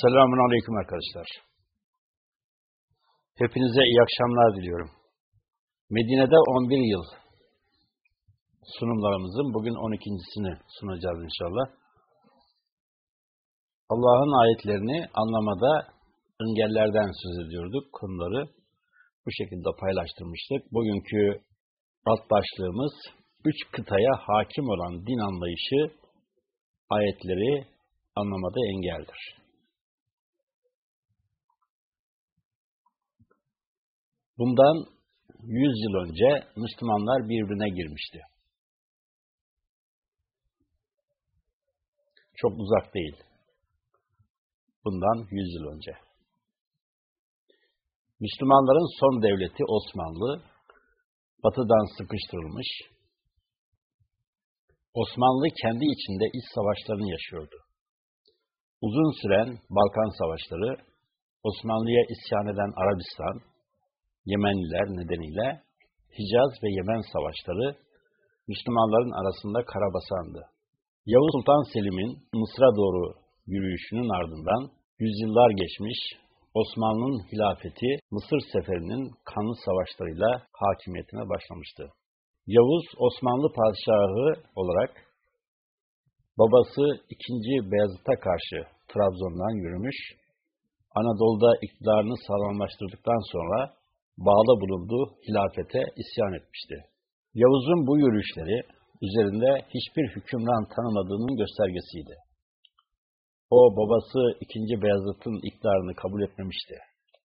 Selamun Aleyküm arkadaşlar. Hepinize iyi akşamlar diliyorum. Medine'de 11 yıl sunumlarımızın bugün 12.sini sunacağız inşallah. Allah'ın ayetlerini anlamada engellerden söz ediyorduk. Konuları bu şekilde paylaştırmıştık. Bugünkü alt başlığımız üç kıtaya hakim olan din anlayışı ayetleri anlamada engeldir. Bundan 100 yıl önce Müslümanlar birbirine girmişti. Çok uzak değil. Bundan 100 yıl önce. Müslümanların son devleti Osmanlı, batıdan sıkıştırılmış, Osmanlı kendi içinde iç savaşlarını yaşıyordu. Uzun süren Balkan savaşları, Osmanlı'ya isyan eden Arabistan, Yemenliler nedeniyle Hicaz ve Yemen savaşları Müslümanların arasında karabasandı. Yavuz Sultan Selim'in Mısır'a doğru yürüyüşünün ardından yüzyıllar geçmiş Osmanlı'nın hilafeti Mısır seferinin kanlı savaşlarıyla hakimiyetine başlamıştı. Yavuz Osmanlı padişahı olarak babası 2. Beyazıt'a karşı Trabzon'dan yürümüş, Anadolu'da iktidarını sağlamlaştırdıktan sonra bağlı bulunduğu hilafete isyan etmişti. Yavuz'un bu yürüyüşleri üzerinde hiçbir hükümran tanımadığının göstergesiydi. O babası 2. Beyazıt'ın iktidarını kabul etmemişti.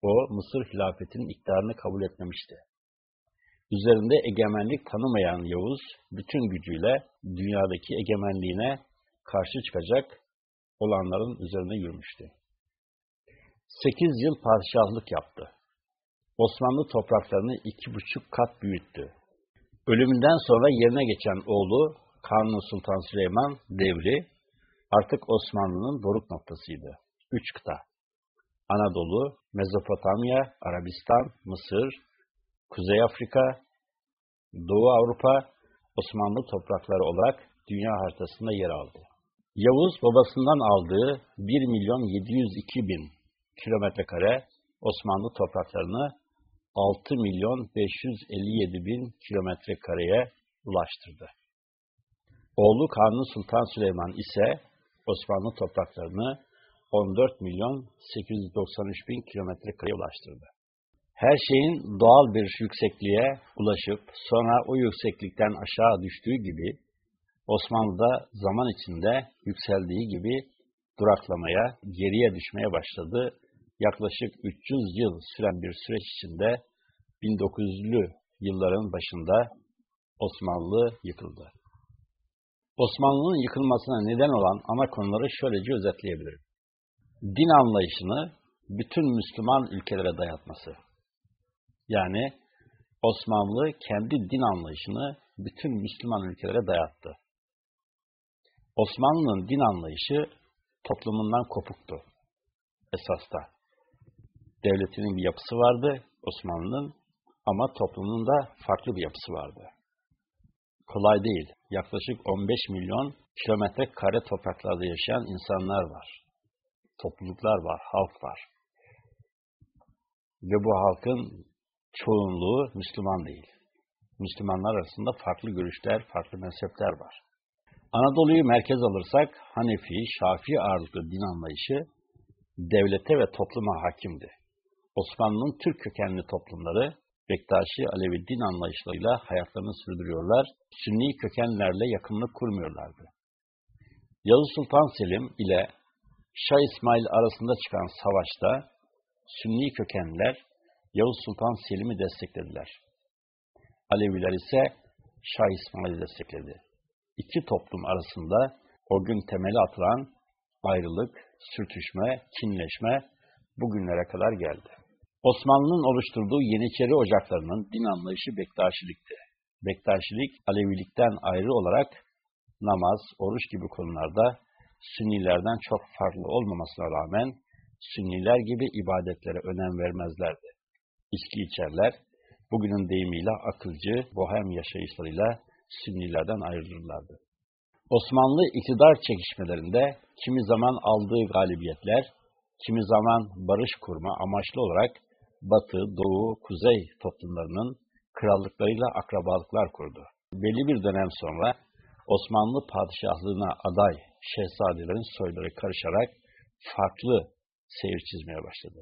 O Mısır hilafetinin iktidarını kabul etmemişti. Üzerinde egemenlik tanımayan Yavuz bütün gücüyle dünyadaki egemenliğine karşı çıkacak olanların üzerine yürümüştü. Sekiz yıl padişahlık yaptı. Osmanlı topraklarını iki buçuk kat büyüttü. Ölümünden sonra yerine geçen oğlu Kanuni Sultan Süleyman devri artık Osmanlı'nın doruk noktasıydı. Üç kıta. Anadolu, Mezopotamya, Arabistan, Mısır, Kuzey Afrika, Doğu Avrupa, Osmanlı toprakları olarak dünya haritasında yer aldı. Yavuz babasından aldığı 1 milyon 702 bin kilometre kare Osmanlı topraklarını 6 milyon 557 bin kilometre kareye ulaştırdı. Oğlu Kanuni Sultan Süleyman ise Osmanlı topraklarını 14 milyon 893 bin kilometre kareye ulaştırdı. Her şeyin doğal bir yüksekliğe ulaşıp sonra o yükseklikten aşağı düştüğü gibi Osmanlı'da zaman içinde yükseldiği gibi duraklamaya, geriye düşmeye başladı yaklaşık 300 yıl süren bir süreç içinde 1900'lü yılların başında Osmanlı yıkıldı. Osmanlı'nın yıkılmasına neden olan ana konuları şöylece özetleyebilirim. Din anlayışını bütün Müslüman ülkelere dayatması. Yani Osmanlı kendi din anlayışını bütün Müslüman ülkelere dayattı. Osmanlı'nın din anlayışı toplumundan kopuktu esasta devletinin bir yapısı vardı Osmanlı'nın ama toplumunun da farklı bir yapısı vardı. Kolay değil. Yaklaşık 15 milyon kilometre kare topraklarda yaşayan insanlar var. Topluluklar var, halk var. Ve bu halkın çoğunluğu Müslüman değil. Müslümanlar arasında farklı görüşler, farklı mezhepler var. Anadolu'yu merkez alırsak Hanefi, Şafii ağırlıklı din anlayışı devlete ve topluma hakimdi. Osmanlı'nın Türk kökenli toplumları Bektaşi Alevi din anlayışlarıyla hayatlarını sürdürüyorlar, Sünni kökenlerle yakınlık kurmuyorlardı. Yavuz Sultan Selim ile Şah İsmail arasında çıkan savaşta Sünni kökenler Yavuz Sultan Selim'i desteklediler. Aleviler ise Şah İsmail'i destekledi. İki toplum arasında o gün temeli atılan ayrılık, sürtüşme, kinleşme bugünlere kadar geldi. Osmanlı'nın oluşturduğu Yeniçeri ocaklarının din anlayışı Bektaşilikti. Bektaşilik, Alevilikten ayrı olarak namaz, oruç gibi konularda Sünnilerden çok farklı olmamasına rağmen Sünniler gibi ibadetlere önem vermezlerdi. İçki içerler, bugünün deyimiyle akılcı, bohem yaşayışlarıyla Sünnilerden ayrılırlardı. Osmanlı iktidar çekişmelerinde kimi zaman aldığı galibiyetler, kimi zaman barış kurma amaçlı olarak Batı, Doğu, Kuzey toplumlarının krallıklarıyla akrabalıklar kurdu. Belli bir dönem sonra Osmanlı padişahlığına aday şehzadelerin soyları karışarak farklı seyir çizmeye başladı.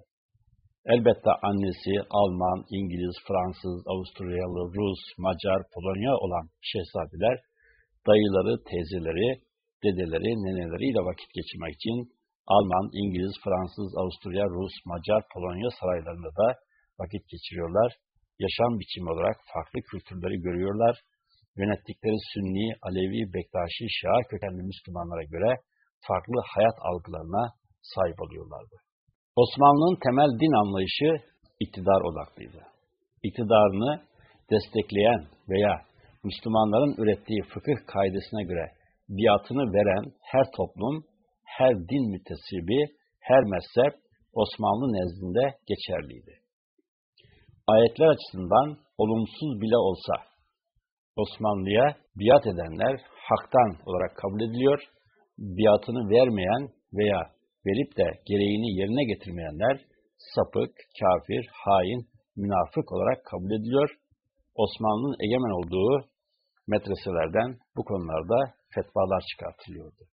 Elbette annesi Alman, İngiliz, Fransız, Avusturyalı, Rus, Macar, Polonya olan şehzadeler, dayıları, teyzeleri, dedeleri, neneleriyle vakit geçirmek için Alman, İngiliz, Fransız, Avusturya, Rus, Macar, Polonya saraylarında da vakit geçiriyorlar. Yaşam biçimi olarak farklı kültürleri görüyorlar. Yönettikleri Sünni, Alevi, Bektaşi, Şia kökenli Müslümanlara göre farklı hayat algılarına sahip oluyorlardı. Osmanlı'nın temel din anlayışı iktidar odaklıydı. İktidarını destekleyen veya Müslümanların ürettiği fıkıh kaidesine göre biatını veren her toplum, her din mütesibi, her mezhep Osmanlı nezdinde geçerliydi. Ayetler açısından olumsuz bile olsa Osmanlı'ya biat edenler haktan olarak kabul ediliyor, biatını vermeyen veya verip de gereğini yerine getirmeyenler sapık, kafir, hain, münafık olarak kabul ediliyor. Osmanlı'nın egemen olduğu medreselerden bu konularda fetvalar çıkartılıyordu.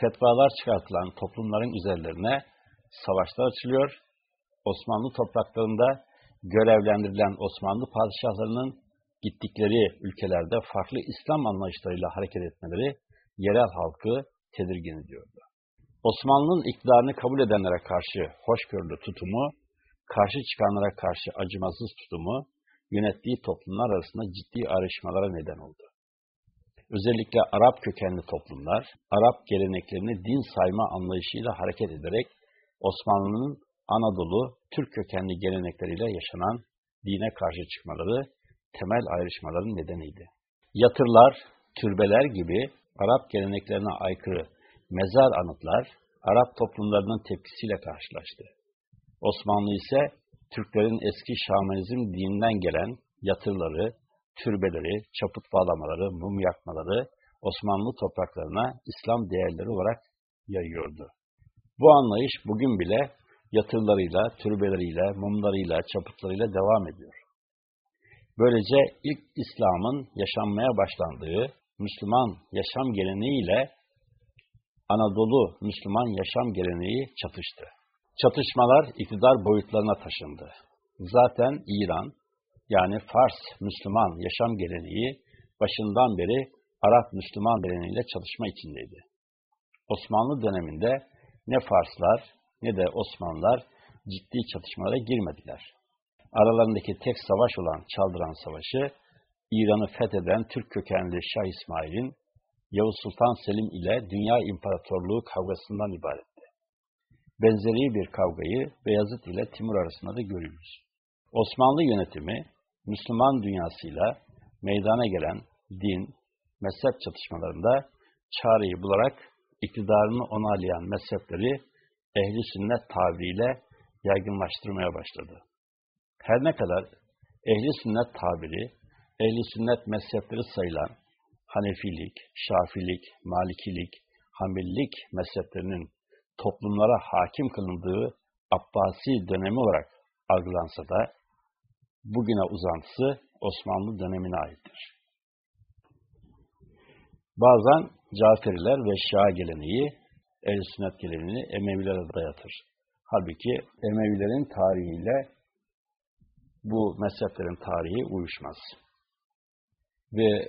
Fetvalar çıkartılan toplumların üzerlerine savaşlar açılıyor. Osmanlı topraklarında görevlendirilen Osmanlı padişahlarının gittikleri ülkelerde farklı İslam anlayışlarıyla hareket etmeleri yerel halkı tedirgin ediyordu. Osmanlı'nın iktidarını kabul edenlere karşı hoşgörülü tutumu, karşı çıkanlara karşı acımasız tutumu, yönettiği toplumlar arasında ciddi ayrışmalara neden oldu. Özellikle Arap kökenli toplumlar, Arap geleneklerini din sayma anlayışıyla hareket ederek Osmanlı'nın Anadolu, Türk kökenli gelenekleriyle yaşanan dine karşı çıkmaları temel ayrışmaların nedeniydi. Yatırlar, türbeler gibi Arap geleneklerine aykırı mezar anıtlar Arap toplumlarının tepkisiyle karşılaştı. Osmanlı ise Türklerin eski şamanizm dininden gelen yatırları, türbeleri, çaput bağlamaları, mum yakmaları Osmanlı topraklarına İslam değerleri olarak yayıyordu. Bu anlayış bugün bile yatırlarıyla, türbeleriyle, mumlarıyla, çaputlarıyla devam ediyor. Böylece ilk İslam'ın yaşanmaya başlandığı Müslüman yaşam geleneğiyle Anadolu Müslüman yaşam geleneği çatıştı. Çatışmalar iktidar boyutlarına taşındı. Zaten İran, yani Fars Müslüman yaşam geleneği başından beri Arap Müslüman geleneğiyle çalışma içindeydi. Osmanlı döneminde ne Farslar ne de Osmanlılar ciddi çatışmalara girmediler. Aralarındaki tek savaş olan Çaldıran Savaşı, İran'ı fetheden Türk kökenli Şah İsmail'in Yavuz Sultan Selim ile Dünya İmparatorluğu kavgasından ibaretti. Benzeri bir kavgayı Beyazıt ile Timur arasında da görüyoruz. Osmanlı yönetimi Müslüman dünyasıyla meydana gelen din, mezhep çatışmalarında çareyi bularak iktidarını onaylayan mezhepleri ehli sünnet tabiriyle yaygınlaştırmaya başladı. Her ne kadar ehli sünnet tabiri, ehli sünnet mezhepleri sayılan Hanefilik, Şafilik, Malikilik, Hanbelilik mezheplerinin toplumlara hakim kılındığı Abbasi dönemi olarak algılansa da bugüne uzantısı Osmanlı dönemine aittir. Bazen Caferiler ve Şia geleneği, el sünnet geleneğini Emevilere dayatır. Halbuki Emevilerin tarihiyle bu mezheplerin tarihi uyuşmaz. Ve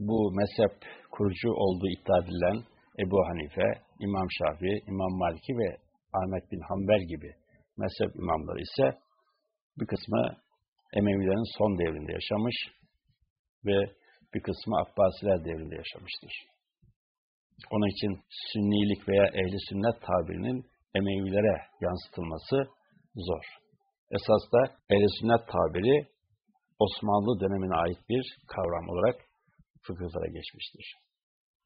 bu mezhep kurucu olduğu iddia edilen Ebu Hanife, İmam Şafii, İmam Maliki ve Ahmet bin Hanbel gibi mezhep imamları ise bir kısmı Emevilerin son devrinde yaşamış ve bir kısmı Abbasiler devrinde yaşamıştır. Onun için sünnilik veya ehli sünnet tabirinin Emevilere yansıtılması zor. Esas da ehli sünnet tabiri Osmanlı dönemine ait bir kavram olarak fıkıhlara geçmiştir.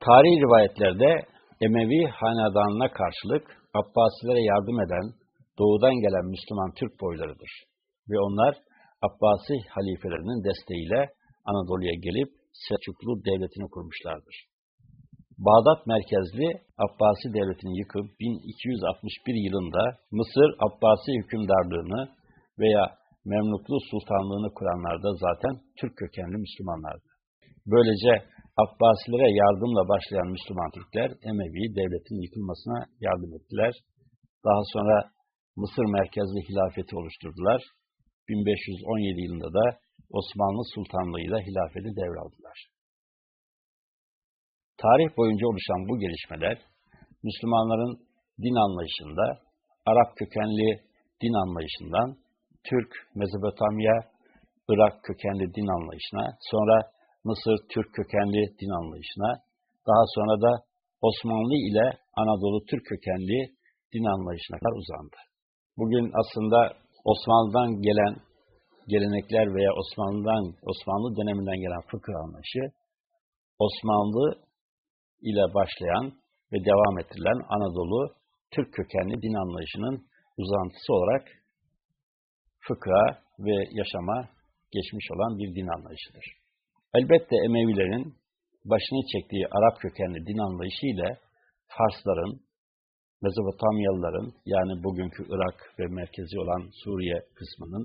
Tarihi rivayetlerde Emevi hanedanına karşılık Abbasilere yardım eden doğudan gelen Müslüman Türk boylarıdır. Ve onlar Abbasi halifelerinin desteğiyle Anadolu'ya gelip Selçuklu devletini kurmuşlardır. Bağdat merkezli Abbasi devletini yıkıp 1261 yılında Mısır Abbasi hükümdarlığını veya Memluklu sultanlığını kuranlar da zaten Türk kökenli Müslümanlardı. Böylece Abbasilere yardımla başlayan Müslüman Türkler Emevi devletin yıkılmasına yardım ettiler. Daha sonra Mısır merkezli hilafeti oluşturdular. 1517 yılında da Osmanlı Sultanlığı'yla hilafeti devraldılar. Tarih boyunca oluşan bu gelişmeler, Müslümanların din anlayışında, Arap kökenli din anlayışından, Türk, Mezopotamya, Irak kökenli din anlayışına, sonra Mısır, Türk kökenli din anlayışına, daha sonra da Osmanlı ile Anadolu Türk kökenli din anlayışına kadar uzandı. Bugün aslında Osmanlı'dan gelen gelenekler veya Osmanlı'dan Osmanlı döneminden gelen fıkıh anlayışı Osmanlı ile başlayan ve devam ettirilen Anadolu Türk kökenli din anlayışının uzantısı olarak fıkha ve yaşama geçmiş olan bir din anlayışıdır. Elbette Emevilerin başını çektiği Arap kökenli din anlayışı ile Farsların, Mezopotamyalıların yani bugünkü Irak ve merkezi olan Suriye kısmının,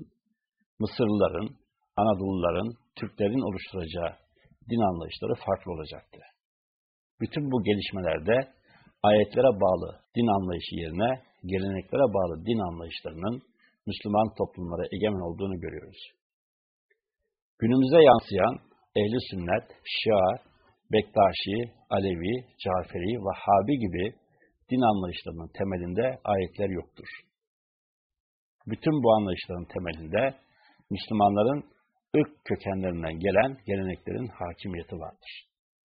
Mısırlıların, Anadoluların, Türklerin oluşturacağı din anlayışları farklı olacaktı. Bütün bu gelişmelerde ayetlere bağlı din anlayışı yerine geleneklere bağlı din anlayışlarının Müslüman toplumlara egemen olduğunu görüyoruz. Günümüze yansıyan ehli sünnet, Şia, Bektaşi, Alevi, Caferi, Vahhabi gibi din anlayışlarının temelinde ayetler yoktur. Bütün bu anlayışların temelinde Müslümanların ırk kökenlerinden gelen geleneklerin hakimiyeti vardır.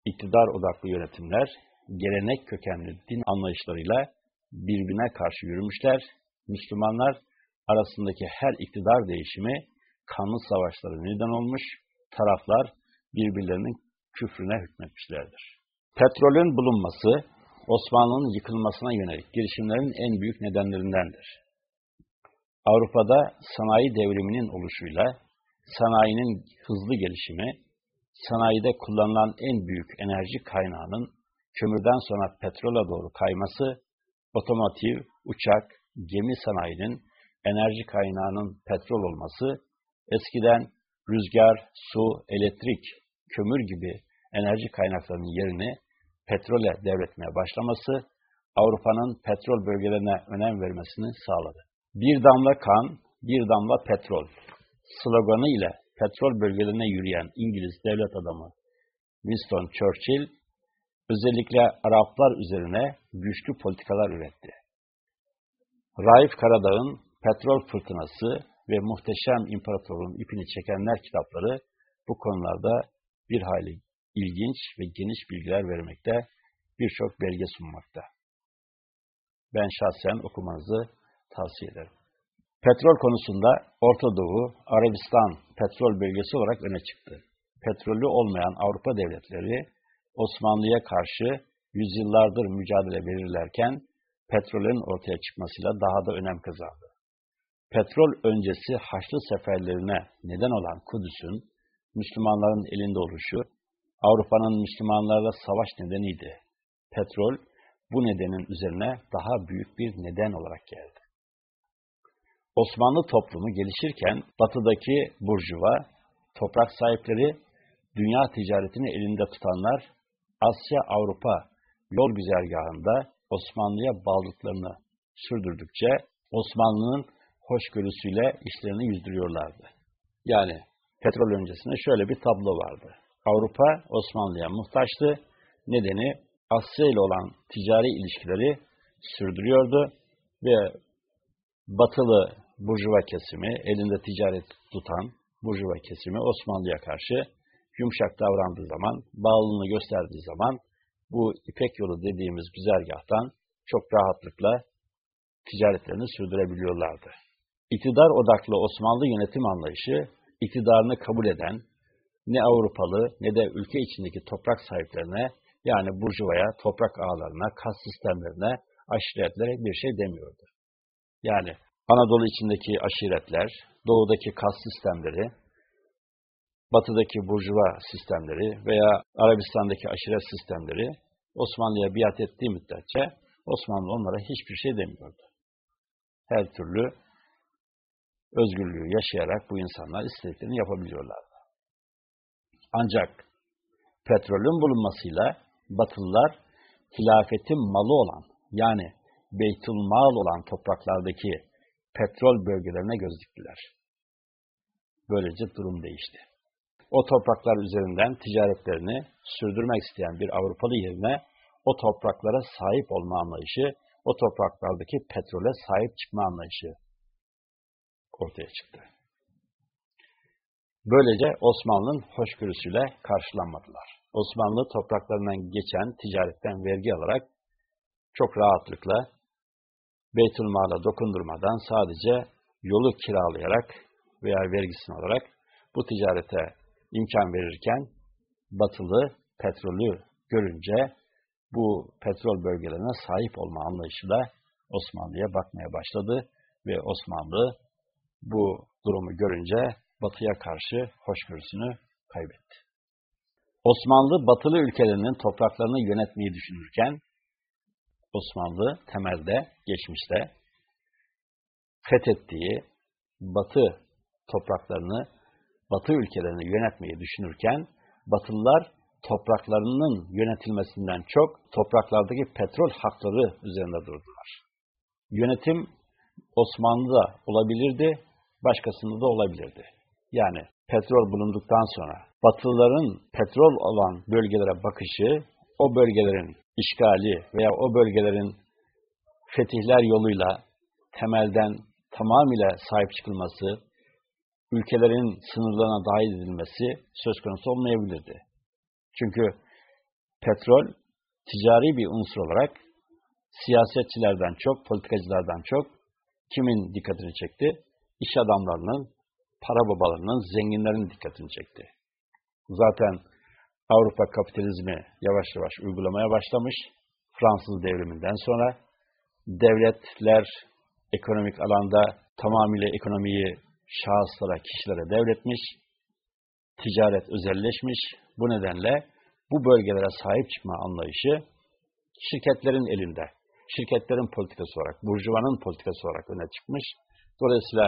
İktidar odaklı yönetimler, gelenek kökenli din anlayışlarıyla birbirine karşı yürümüşler. Müslümanlar arasındaki her iktidar değişimi kanlı savaşlara neden olmuş, taraflar birbirlerinin küfrüne hükmetmişlerdir. Petrolün bulunması, Osmanlı'nın yıkılmasına yönelik girişimlerin en büyük nedenlerindendir. Avrupa'da sanayi devriminin oluşuyla sanayinin hızlı gelişimi, sanayide kullanılan en büyük enerji kaynağının kömürden sonra petrola doğru kayması, otomotiv, uçak, gemi sanayinin enerji kaynağının petrol olması, eskiden rüzgar, su, elektrik, kömür gibi enerji kaynaklarının yerini petrole devretmeye başlaması, Avrupa'nın petrol bölgelerine önem vermesini sağladı. Bir damla kan, bir damla petrol sloganı ile petrol bölgelerine yürüyen İngiliz devlet adamı Winston Churchill, özellikle Araplar üzerine güçlü politikalar üretti. Raif Karadağ'ın Petrol Fırtınası ve Muhteşem İmparatorluğun ipini çekenler kitapları bu konularda bir hayli ilginç ve geniş bilgiler vermekte, birçok belge sunmakta. Ben şahsen okumanızı tavsiye ederim. Petrol konusunda Orta Doğu, Arabistan petrol bölgesi olarak öne çıktı. Petrolü olmayan Avrupa devletleri Osmanlı'ya karşı yüzyıllardır mücadele verirlerken petrolün ortaya çıkmasıyla daha da önem kazandı. Petrol öncesi Haçlı seferlerine neden olan Kudüs'ün Müslümanların elinde oluşu, Avrupa'nın Müslümanlarla savaş nedeniydi. Petrol bu nedenin üzerine daha büyük bir neden olarak geldi. Osmanlı toplumu gelişirken batıdaki burjuva, toprak sahipleri, dünya ticaretini elinde tutanlar, Asya-Avrupa yol güzergahında Osmanlı'ya bağlılıklarını sürdürdükçe Osmanlı'nın hoşgörüsüyle işlerini yüzdürüyorlardı. Yani petrol öncesinde şöyle bir tablo vardı. Avrupa Osmanlı'ya muhtaçtı. Nedeni Asya ile olan ticari ilişkileri sürdürüyordu ve batılı burjuva kesimi, elinde ticaret tutan burjuva kesimi Osmanlı'ya karşı yumuşak davrandığı zaman, bağlılığını gösterdiği zaman bu İpek yolu dediğimiz güzergahtan çok rahatlıkla ticaretlerini sürdürebiliyorlardı. İktidar odaklı Osmanlı yönetim anlayışı, iktidarını kabul eden ne Avrupalı ne de ülke içindeki toprak sahiplerine yani burjuvaya, toprak ağlarına, kas sistemlerine, aşiretlere bir şey demiyordu. Yani Anadolu içindeki aşiretler, doğudaki kas sistemleri, batıdaki burjuva sistemleri veya Arabistan'daki aşiret sistemleri Osmanlı'ya biat ettiği müddetçe Osmanlı onlara hiçbir şey demiyordu. Her türlü özgürlüğü yaşayarak bu insanlar istediklerini yapabiliyorlardı. Ancak petrolün bulunmasıyla Batılılar hilafetin malı olan yani beytülmal olan topraklardaki petrol bölgelerine göz diktiler. Böylece durum değişti. O topraklar üzerinden ticaretlerini sürdürmek isteyen bir Avrupalı yerine o topraklara sahip olma anlayışı, o topraklardaki petrole sahip çıkma anlayışı ortaya çıktı. Böylece Osmanlı'nın hoşgörüsüyle karşılanmadılar. Osmanlı topraklarından geçen ticaretten vergi alarak çok rahatlıkla Beytülmal'a dokundurmadan sadece yolu kiralayarak veya vergisini alarak bu ticarete imkan verirken batılı petrolü görünce bu petrol bölgelerine sahip olma anlayışıyla Osmanlı'ya bakmaya başladı ve Osmanlı bu durumu görünce batıya karşı hoşgörüsünü kaybetti. Osmanlı batılı ülkelerinin topraklarını yönetmeyi düşünürken Osmanlı temelde, geçmişte fethettiği batı topraklarını, batı ülkelerini yönetmeyi düşünürken Batılılar topraklarının yönetilmesinden çok topraklardaki petrol hakları üzerinde durdular. Yönetim Osmanlı'da olabilirdi, başkasında da olabilirdi. Yani petrol bulunduktan sonra Batılıların petrol olan bölgelere bakışı, o bölgelerin işgali veya o bölgelerin fetihler yoluyla temelden tamamıyla sahip çıkılması, ülkelerin sınırlarına dahil edilmesi söz konusu olmayabilirdi. Çünkü petrol ticari bir unsur olarak siyasetçilerden çok, politikacılardan çok kimin dikkatini çekti? İş adamlarının, para babalarının, zenginlerin dikkatini çekti. Zaten Avrupa kapitalizmi yavaş yavaş uygulamaya başlamış. Fransız devriminden sonra devletler ekonomik alanda tamamıyla ekonomiyi şahıslara, kişilere devretmiş, ticaret özelleşmiş. Bu nedenle bu bölgelere sahip çıkma anlayışı şirketlerin elinde. Şirketlerin politikası olarak, burjuvanın politikası olarak öne çıkmış. Dolayısıyla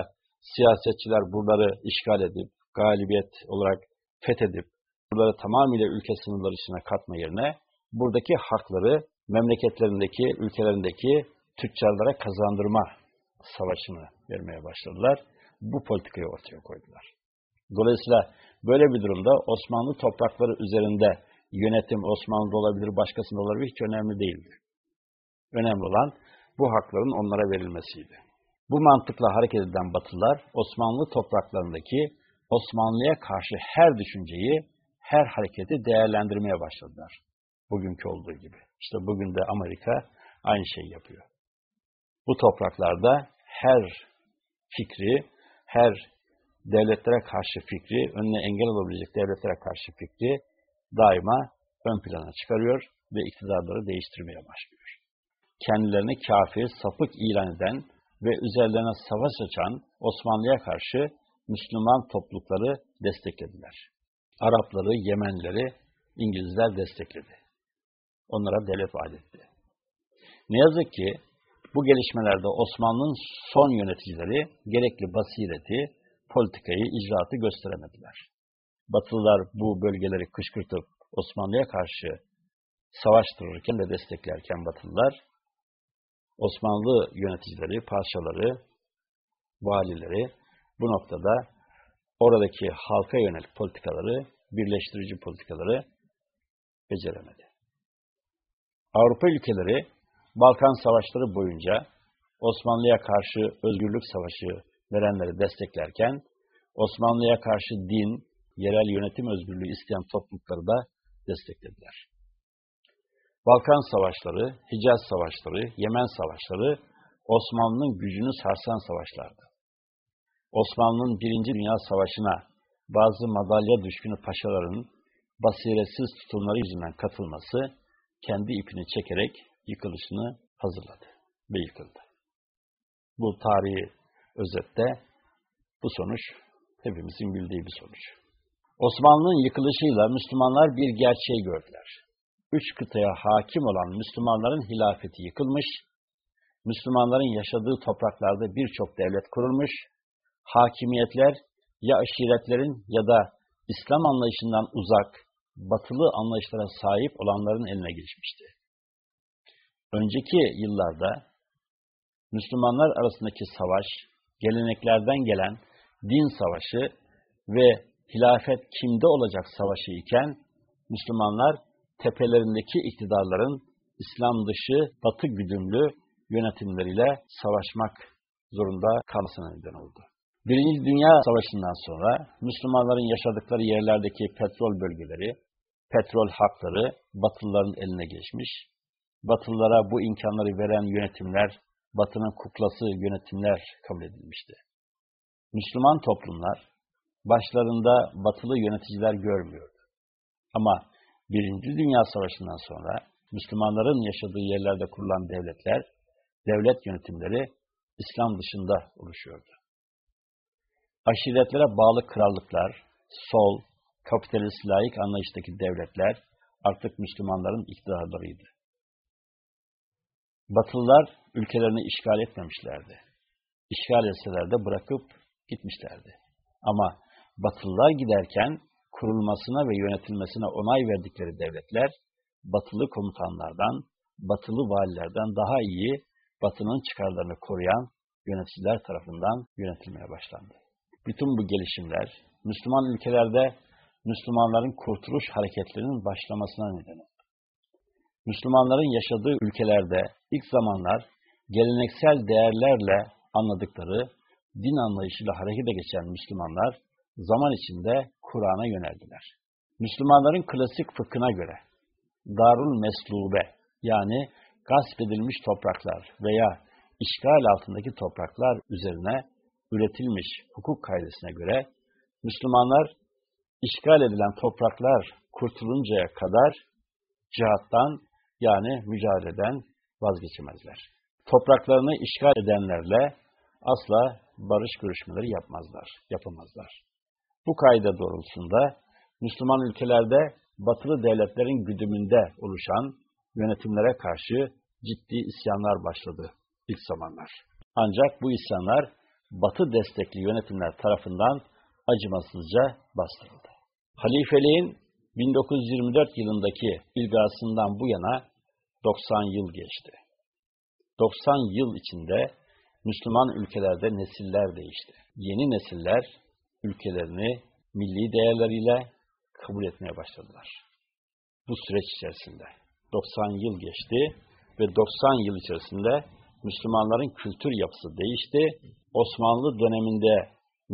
siyasetçiler buraları işgal edip, galibiyet olarak fethedip, buraları tamamıyla ülke sınırları içine katma yerine, buradaki hakları memleketlerindeki, ülkelerindeki tüccarlara kazandırma savaşını vermeye başladılar. Bu politikayı ortaya koydular. Dolayısıyla böyle bir durumda Osmanlı toprakları üzerinde yönetim Osmanlı'da olabilir, başkasında olabilir hiç önemli değildi. Önemli olan bu hakların onlara verilmesiydi. Bu mantıkla hareket eden Batılılar Osmanlı topraklarındaki Osmanlı'ya karşı her düşünceyi, her hareketi değerlendirmeye başladılar. Bugünkü olduğu gibi. İşte bugün de Amerika aynı şeyi yapıyor. Bu topraklarda her fikri, her devletlere karşı fikri, önüne engel olabilecek devletlere karşı fikri daima ön plana çıkarıyor ve iktidarları değiştirmeye başlıyor. Kendilerini kafir, sapık ilan eden ve üzerlerine savaş açan Osmanlı'ya karşı Müslüman toplulukları desteklediler. Arapları, Yemenleri İngilizler destekledi. Onlara devlet vaat etti. Ne yazık ki bu gelişmelerde Osmanlı'nın son yöneticileri gerekli basireti, politikayı, icraatı gösteremediler. Batılılar bu bölgeleri kışkırtıp Osmanlı'ya karşı savaştırırken ve desteklerken Batılılar, Osmanlı yöneticileri, parçaları, valileri bu noktada oradaki halka yönelik politikaları, birleştirici politikaları beceremedi. Avrupa ülkeleri Balkan Savaşları boyunca Osmanlı'ya karşı özgürlük savaşı verenleri desteklerken, Osmanlı'ya karşı din, yerel yönetim özgürlüğü isteyen toplulukları da desteklediler. Balkan Savaşları, Hicaz Savaşları, Yemen Savaşları Osmanlı'nın gücünü sarsan savaşlardı. Osmanlı'nın Birinci Dünya Savaşı'na bazı madalya düşkünü paşaların basiretsiz tutumları yüzünden katılması kendi ipini çekerek yıkılışını hazırladı ve yıkıldı. Bu tarihi özette bu sonuç hepimizin bildiği bir sonuç. Osmanlı'nın yıkılışıyla Müslümanlar bir gerçeği gördüler. Üç kıtaya hakim olan Müslümanların hilafeti yıkılmış, Müslümanların yaşadığı topraklarda birçok devlet kurulmuş, hakimiyetler ya aşiretlerin ya da İslam anlayışından uzak, batılı anlayışlara sahip olanların eline geçmişti. Önceki yıllarda Müslümanlar arasındaki savaş, geleneklerden gelen din savaşı ve hilafet kimde olacak savaşı iken, Müslümanlar tepelerindeki iktidarların İslam dışı, batı güdümlü yönetimleriyle savaşmak zorunda kalmasına neden oldu. Birinci Dünya Savaşı'ndan sonra Müslümanların yaşadıkları yerlerdeki petrol bölgeleri, petrol hakları Batılıların eline geçmiş. Batılılara bu imkanları veren yönetimler, Batı'nın kuklası yönetimler kabul edilmişti. Müslüman toplumlar başlarında Batılı yöneticiler görmüyordu. Ama Birinci Dünya Savaşı'ndan sonra Müslümanların yaşadığı yerlerde kurulan devletler, devlet yönetimleri İslam dışında oluşuyordu. Aşiretlere bağlı krallıklar, sol, kapitalist laik anlayıştaki devletler artık Müslümanların iktidarlarıydı. Batılılar ülkelerini işgal etmemişlerdi. İşgal etseler de bırakıp gitmişlerdi. Ama Batılılar giderken kurulmasına ve yönetilmesine onay verdikleri devletler, batılı komutanlardan, batılı valilerden daha iyi, batının çıkarlarını koruyan yöneticiler tarafından yönetilmeye başlandı. Bütün bu gelişimler, Müslüman ülkelerde Müslümanların kurtuluş hareketlerinin başlamasına neden oldu. Müslümanların yaşadığı ülkelerde ilk zamanlar geleneksel değerlerle anladıkları din anlayışıyla harekete geçen Müslümanlar zaman içinde Kur'an'a yöneldiler. Müslümanların klasik fıkhına göre darul meslube yani gasp edilmiş topraklar veya işgal altındaki topraklar üzerine üretilmiş hukuk kaidesine göre Müslümanlar işgal edilen topraklar kurtuluncaya kadar cihattan yani mücadeleden vazgeçemezler. Topraklarını işgal edenlerle asla barış görüşmeleri yapmazlar, yapamazlar. Bu kaide doğrultusunda Müslüman ülkelerde batılı devletlerin güdümünde oluşan yönetimlere karşı ciddi isyanlar başladı ilk zamanlar. Ancak bu isyanlar batı destekli yönetimler tarafından acımasızca bastırıldı. Halifeliğin 1924 yılındaki ilgasından bu yana 90 yıl geçti. 90 yıl içinde Müslüman ülkelerde nesiller değişti. Yeni nesiller ülkelerini milli değerleriyle kabul etmeye başladılar. Bu süreç içerisinde 90 yıl geçti ve 90 yıl içerisinde Müslümanların kültür yapısı değişti. Osmanlı döneminde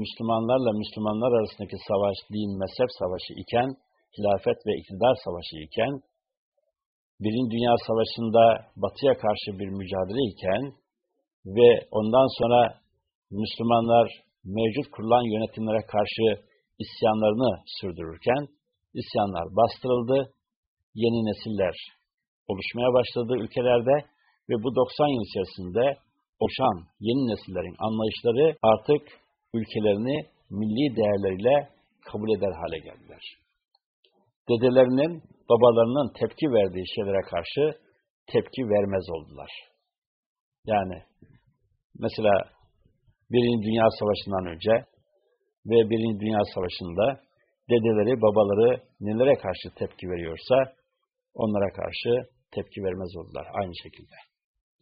Müslümanlarla Müslümanlar arasındaki savaş, din, mezhep savaşı iken, hilafet ve iktidar savaşı iken, Birinci Dünya Savaşı'nda Batı'ya karşı bir mücadele iken ve ondan sonra Müslümanlar mevcut kurulan yönetimlere karşı isyanlarını sürdürürken, isyanlar bastırıldı, yeni nesiller oluşmaya başladı ülkelerde ve bu 90 yıl içerisinde oluşan yeni nesillerin anlayışları artık ülkelerini milli değerleriyle kabul eder hale geldiler. Dedelerinin, babalarının tepki verdiği şeylere karşı tepki vermez oldular. Yani mesela Birinci Dünya Savaşı'ndan önce ve Birinci Dünya Savaşı'nda dedeleri, babaları nelere karşı tepki veriyorsa onlara karşı tepki vermez oldular aynı şekilde.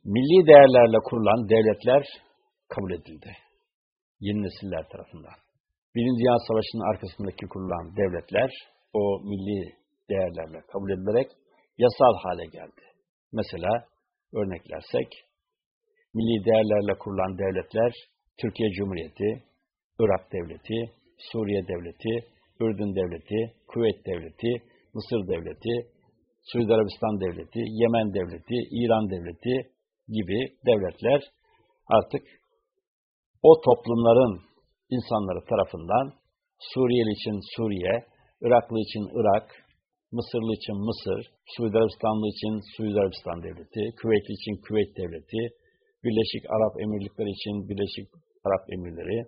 Milli değerlerle kurulan devletler kabul edildi. Yeni nesiller tarafından. Birinci Dünya Savaşı'nın arkasındaki kurulan devletler o milli değerlerle kabul edilerek yasal hale geldi. Mesela örneklersek, milli değerlerle kurulan devletler Türkiye Cumhuriyeti, Irak Devleti, Suriye Devleti, Ürdün Devleti, Kuveyt Devleti, Mısır Devleti, Suudi Arabistan Devleti, Yemen Devleti, İran Devleti gibi devletler artık o toplumların insanları tarafından Suriyeli için Suriye, Iraklı için Irak, Mısırlı için Mısır, Suudi Arabistanlı için Suudi Arabistan Devleti, Küveytli için Küveyt Devleti, Birleşik Arap Emirlikleri için Birleşik Arap Emirleri,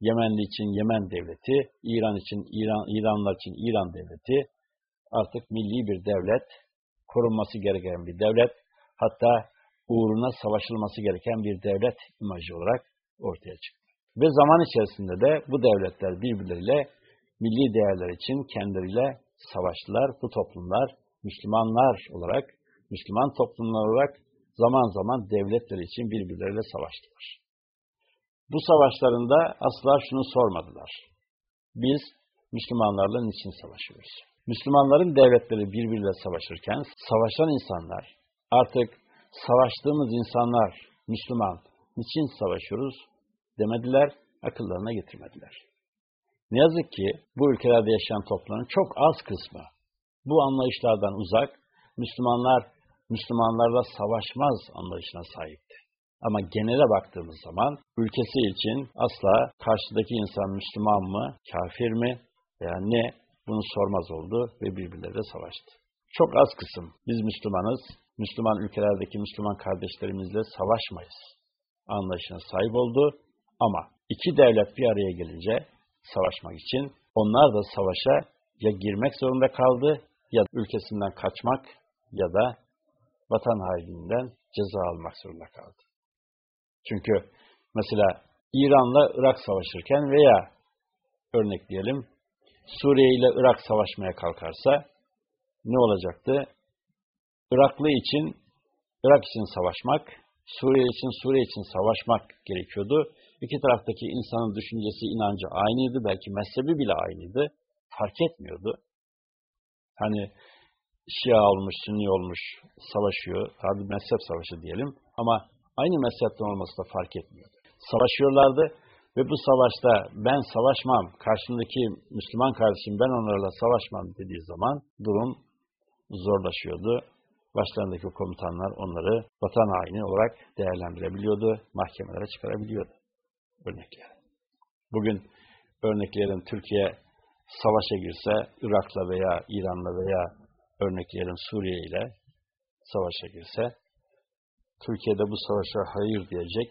Yemenli için Yemen Devleti, İran için İran, İranlar için İran Devleti, artık milli bir devlet korunması gereken bir devlet, hatta uğruna savaşılması gereken bir devlet imajı olarak ortaya çıktı. Ve zaman içerisinde de bu devletler birbirleriyle milli değerler için kendileriyle savaştılar. Bu toplumlar Müslümanlar olarak, Müslüman toplumlar olarak zaman zaman devletleri için birbirleriyle savaştılar. Bu savaşlarında asla şunu sormadılar. Biz Müslümanlarla niçin savaşıyoruz? Müslümanların devletleri birbiriyle savaşırken savaşan insanlar artık savaştığımız insanlar Müslüman niçin savaşıyoruz demediler, akıllarına getirmediler. Ne yazık ki bu ülkelerde yaşayan toplumların çok az kısmı bu anlayışlardan uzak, Müslümanlar Müslümanlarla savaşmaz anlayışına sahipti. Ama genele baktığımız zaman ülkesi için asla karşıdaki insan Müslüman mı, kafir mi veya ne bunu sormaz oldu ve birbirleriyle savaştı. Çok az kısım biz Müslümanız, Müslüman ülkelerdeki Müslüman kardeşlerimizle savaşmayız anlayışına sahip oldu ama iki devlet bir araya gelince savaşmak için onlar da savaşa ya girmek zorunda kaldı ya ülkesinden kaçmak ya da vatan haininden ceza almak zorunda kaldı. Çünkü mesela İran'la Irak savaşırken veya örnekleyelim Suriye ile Irak savaşmaya kalkarsa ne olacaktı? Iraklı için Irak için savaşmak, Suriye için Suriye için savaşmak gerekiyordu. İki taraftaki insanın düşüncesi, inancı aynıydı, belki mezhebi bile aynıydı. Fark etmiyordu. Hani Şia olmuş, Sünni olmuş, savaşıyor. Hadi mezhep savaşı diyelim. Ama aynı mezhepten olması da fark etmiyordu. Savaşıyorlardı ve bu savaşta ben savaşmam, karşımdaki Müslüman kardeşim ben onlarla savaşmam dediği zaman durum zorlaşıyordu. Başlarındaki komutanlar onları vatan haini olarak değerlendirebiliyordu, mahkemelere çıkarabiliyordu. Örnekler. Bugün örneklerin Türkiye savaşa girse, Irak'la veya İran'la veya örneklerin Suriye ile savaşa girse, Türkiye'de bu savaşa hayır diyecek,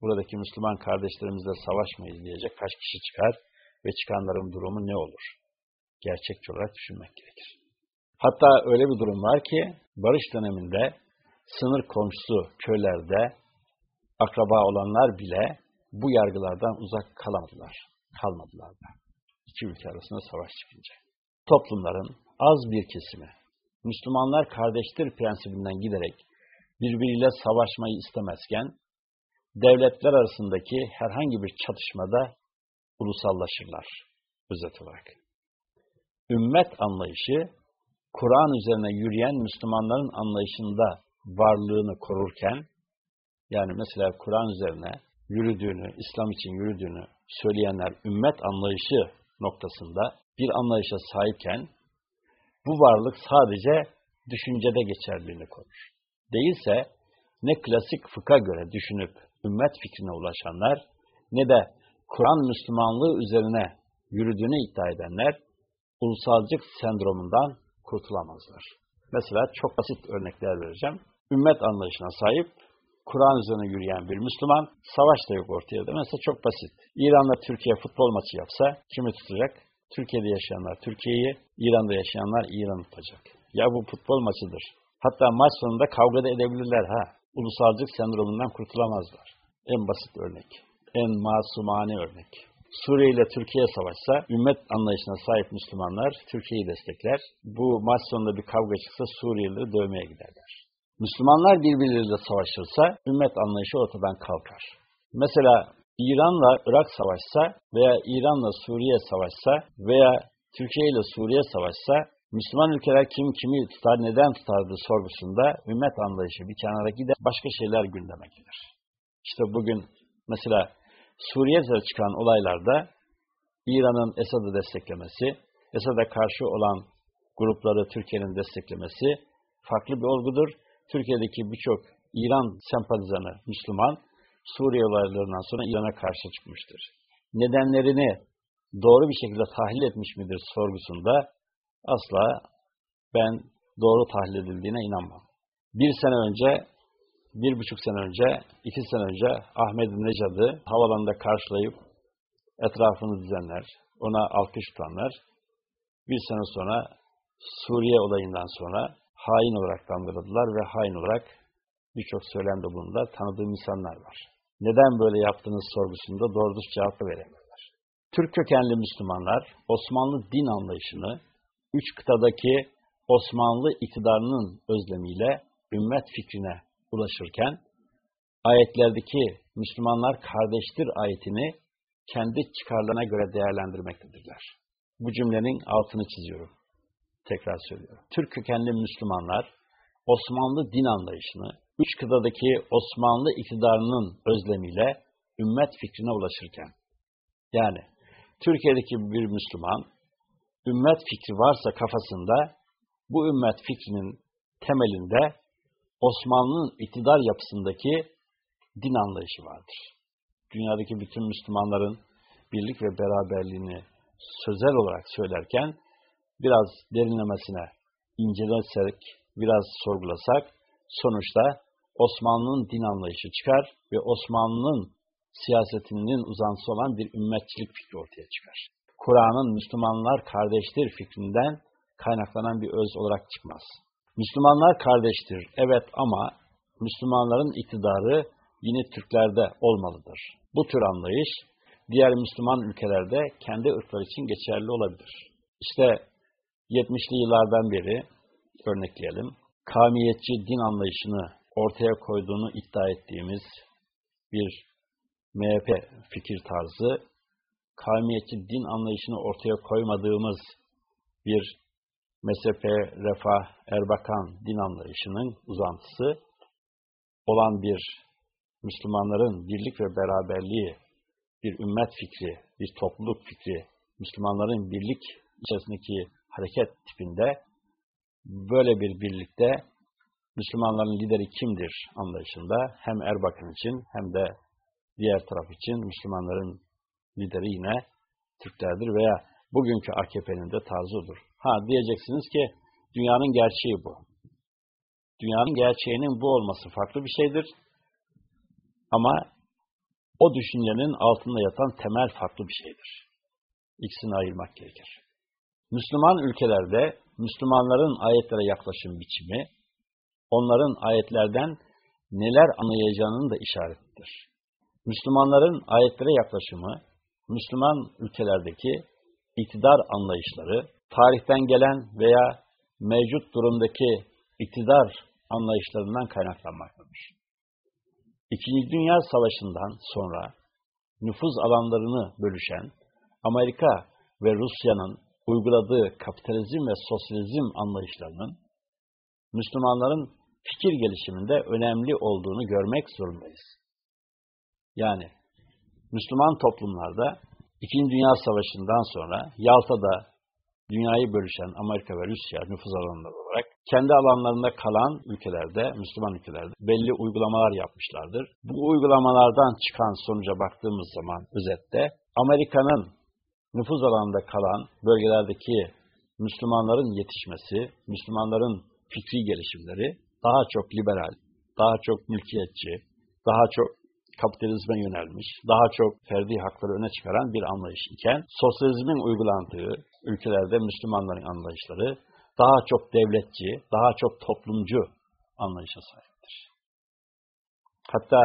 buradaki Müslüman kardeşlerimizle savaşmayız diyecek kaç kişi çıkar ve çıkanların durumu ne olur? Gerçekçi olarak düşünmek gerekir. Hatta öyle bir durum var ki barış döneminde sınır komşusu köylerde akraba olanlar bile bu yargılardan uzak kalamadılar. Kalmadılar da. İki ülke arasında savaş çıkınca. Toplumların az bir kesimi Müslümanlar kardeştir prensibinden giderek birbiriyle savaşmayı istemezken devletler arasındaki herhangi bir çatışmada ulusallaşırlar özet olarak. Ümmet anlayışı, Kur'an üzerine yürüyen Müslümanların anlayışında varlığını korurken, yani mesela Kur'an üzerine yürüdüğünü, İslam için yürüdüğünü söyleyenler ümmet anlayışı noktasında bir anlayışa sahipken, bu varlık sadece düşüncede geçerliğini korur. Değilse, ne klasik fıkha göre düşünüp ümmet fikrine ulaşanlar ne de Kur'an Müslümanlığı üzerine yürüdüğünü iddia edenler ulusalcık sendromundan kurtulamazlar. Mesela çok basit örnekler vereceğim. Ümmet anlayışına sahip, Kur'an üzerine yürüyen bir Müslüman, savaş da yok ortaya da. Mesela çok basit. İran'la Türkiye futbol maçı yapsa kimi tutacak? Türkiye'de yaşayanlar Türkiye'yi, İran'da yaşayanlar İran'ı tutacak. Ya bu futbol maçıdır. Hatta maç sonunda kavga da edebilirler ha ulusalcılık sendromundan kurtulamazlar. En basit örnek, en masumane örnek. Suriye ile Türkiye savaşsa, ümmet anlayışına sahip Müslümanlar Türkiye'yi destekler. Bu maç sonunda bir kavga çıksa Suriyelileri dövmeye giderler. Müslümanlar birbirleriyle savaşırsa, ümmet anlayışı ortadan kalkar. Mesela İran'la Irak savaşsa veya İran'la Suriye savaşsa veya Türkiye ile Suriye savaşsa Müslüman ülkeler kim kimi tutar, neden tutardı sorgusunda ümmet anlayışı bir kenara gider, başka şeyler gündeme gelir. İşte bugün mesela Suriye'de çıkan olaylarda İran'ın Esad'ı desteklemesi, Esad'a karşı olan grupları Türkiye'nin desteklemesi farklı bir olgudur. Türkiye'deki birçok İran sempatizanı Müslüman, Suriye olaylarından sonra İran'a karşı çıkmıştır. Nedenlerini doğru bir şekilde tahlil etmiş midir sorgusunda asla ben doğru tahlil edildiğine inanmam. Bir sene önce, bir buçuk sene önce, iki sene önce Ahmet Necad'ı havalarında karşılayıp etrafını düzenler, ona alkış tutanlar, bir sene sonra Suriye olayından sonra hain olarak dandırıldılar ve hain olarak birçok söylemde bulundular. Tanıdığım insanlar var. Neden böyle yaptığınız sorgusunda doğru cevap veremiyorlar. Türk kökenli Müslümanlar Osmanlı din anlayışını üç kıtadaki Osmanlı iktidarının özlemiyle ümmet fikrine ulaşırken ayetlerdeki Müslümanlar kardeştir ayetini kendi çıkarlarına göre değerlendirmektedirler. Bu cümlenin altını çiziyorum. Tekrar söylüyorum. Türk kökenli Müslümanlar Osmanlı din anlayışını üç kıtadaki Osmanlı iktidarının özlemiyle ümmet fikrine ulaşırken yani Türkiye'deki bir Müslüman ümmet fikri varsa kafasında bu ümmet fikrinin temelinde Osmanlı'nın iktidar yapısındaki din anlayışı vardır. Dünyadaki bütün Müslümanların birlik ve beraberliğini sözel olarak söylerken biraz derinlemesine incelesek, biraz sorgulasak sonuçta Osmanlı'nın din anlayışı çıkar ve Osmanlı'nın siyasetinin uzantısı olan bir ümmetçilik fikri ortaya çıkar. Kur'an'ın Müslümanlar kardeştir fikrinden kaynaklanan bir öz olarak çıkmaz. Müslümanlar kardeştir, evet ama Müslümanların iktidarı yine Türklerde olmalıdır. Bu tür anlayış diğer Müslüman ülkelerde kendi ırklar için geçerli olabilir. İşte 70'li yıllardan beri örnekleyelim. Kamiyetçi din anlayışını ortaya koyduğunu iddia ettiğimiz bir MHP fikir tarzı, kavmiyetçi din anlayışını ortaya koymadığımız bir MSP, Refah, Erbakan din anlayışının uzantısı olan bir Müslümanların birlik ve beraberliği, bir ümmet fikri, bir topluluk fikri, Müslümanların birlik içerisindeki hareket tipinde böyle bir birlikte Müslümanların lideri kimdir anlayışında hem Erbakan için hem de diğer taraf için Müslümanların lideri yine Türklerdir veya bugünkü AKP'nin de tarzı odur. Ha diyeceksiniz ki dünyanın gerçeği bu. Dünyanın gerçeğinin bu olması farklı bir şeydir. Ama o düşüncenin altında yatan temel farklı bir şeydir. İkisini ayırmak gerekir. Müslüman ülkelerde Müslümanların ayetlere yaklaşım biçimi, onların ayetlerden neler anlayacağının da işaretidir. Müslümanların ayetlere yaklaşımı, Müslüman ülkelerdeki iktidar anlayışları, tarihten gelen veya mevcut durumdaki iktidar anlayışlarından kaynaklanmaktadır. İkinci Dünya Savaşı'ndan sonra nüfuz alanlarını bölüşen Amerika ve Rusya'nın uyguladığı kapitalizm ve sosyalizm anlayışlarının Müslümanların fikir gelişiminde önemli olduğunu görmek zorundayız. Yani Müslüman toplumlarda İkinci Dünya Savaşı'ndan sonra Yalta'da dünyayı bölüşen Amerika ve Rusya nüfuz alanları olarak kendi alanlarında kalan ülkelerde, Müslüman ülkelerde belli uygulamalar yapmışlardır. Bu uygulamalardan çıkan sonuca baktığımız zaman özette Amerika'nın nüfuz alanında kalan bölgelerdeki Müslümanların yetişmesi, Müslümanların fikri gelişimleri daha çok liberal, daha çok mülkiyetçi, daha çok kapitalizme yönelmiş, daha çok ferdi hakları öne çıkaran bir anlayış iken, sosyalizmin uygulandığı ülkelerde Müslümanların anlayışları daha çok devletçi, daha çok toplumcu anlayışa sahiptir. Hatta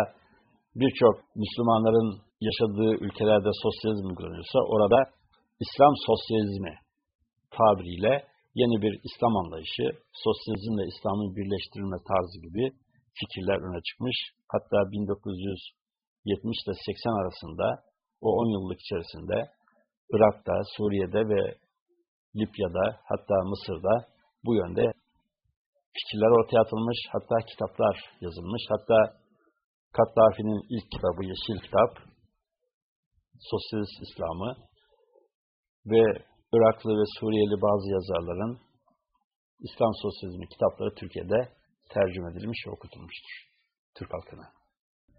birçok Müslümanların yaşadığı ülkelerde sosyalizm uygulanıyorsa orada İslam sosyalizmi tabiriyle yeni bir İslam anlayışı, sosyalizmle İslam'ın birleştirilme tarzı gibi fikirler öne çıkmış. Hatta 1970 ile 80 arasında o 10 yıllık içerisinde Irak'ta, Suriye'de ve Libya'da hatta Mısır'da bu yönde fikirler ortaya atılmış, hatta kitaplar yazılmış. Hatta Kattafi'nin ilk kitabı Yeşil Kitap, Sosyalist İslam'ı ve Iraklı ve Suriyeli bazı yazarların İslam Sosyalizmi kitapları Türkiye'de tercüme edilmiş ve okutulmuştur. Türk halkına.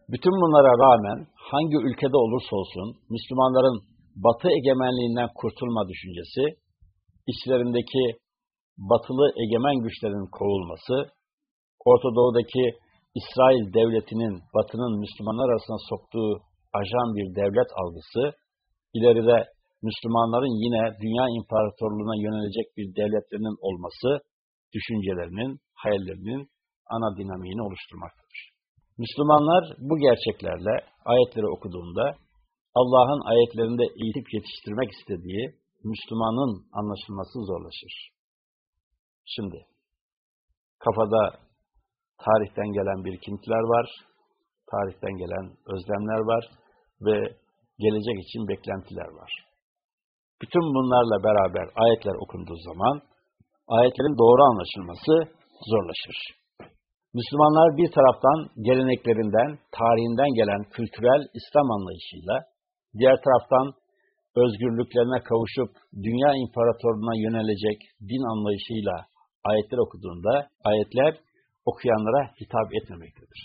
Bütün bunlara rağmen hangi ülkede olursa olsun Müslümanların Batı egemenliğinden kurtulma düşüncesi, içlerindeki batılı egemen güçlerin kovulması, Orta Doğu'daki İsrail devletinin Batı'nın Müslümanlar arasına soktuğu ajan bir devlet algısı, ileride Müslümanların yine dünya imparatorluğuna yönelecek bir devletlerinin olması düşüncelerinin hayallerinin ana dinamiğini oluşturmaktadır. Müslümanlar bu gerçeklerle ayetleri okuduğunda Allah'ın ayetlerinde eğitip yetiştirmek istediği Müslümanın anlaşılması zorlaşır. Şimdi kafada tarihten gelen birikintiler var, tarihten gelen özlemler var ve gelecek için beklentiler var. Bütün bunlarla beraber ayetler okunduğu zaman ayetlerin doğru anlaşılması zorlaşır. Müslümanlar bir taraftan geleneklerinden, tarihinden gelen kültürel İslam anlayışıyla, diğer taraftan özgürlüklerine kavuşup dünya imparatorluğuna yönelecek din anlayışıyla ayetler okuduğunda ayetler okuyanlara hitap etmemektedir.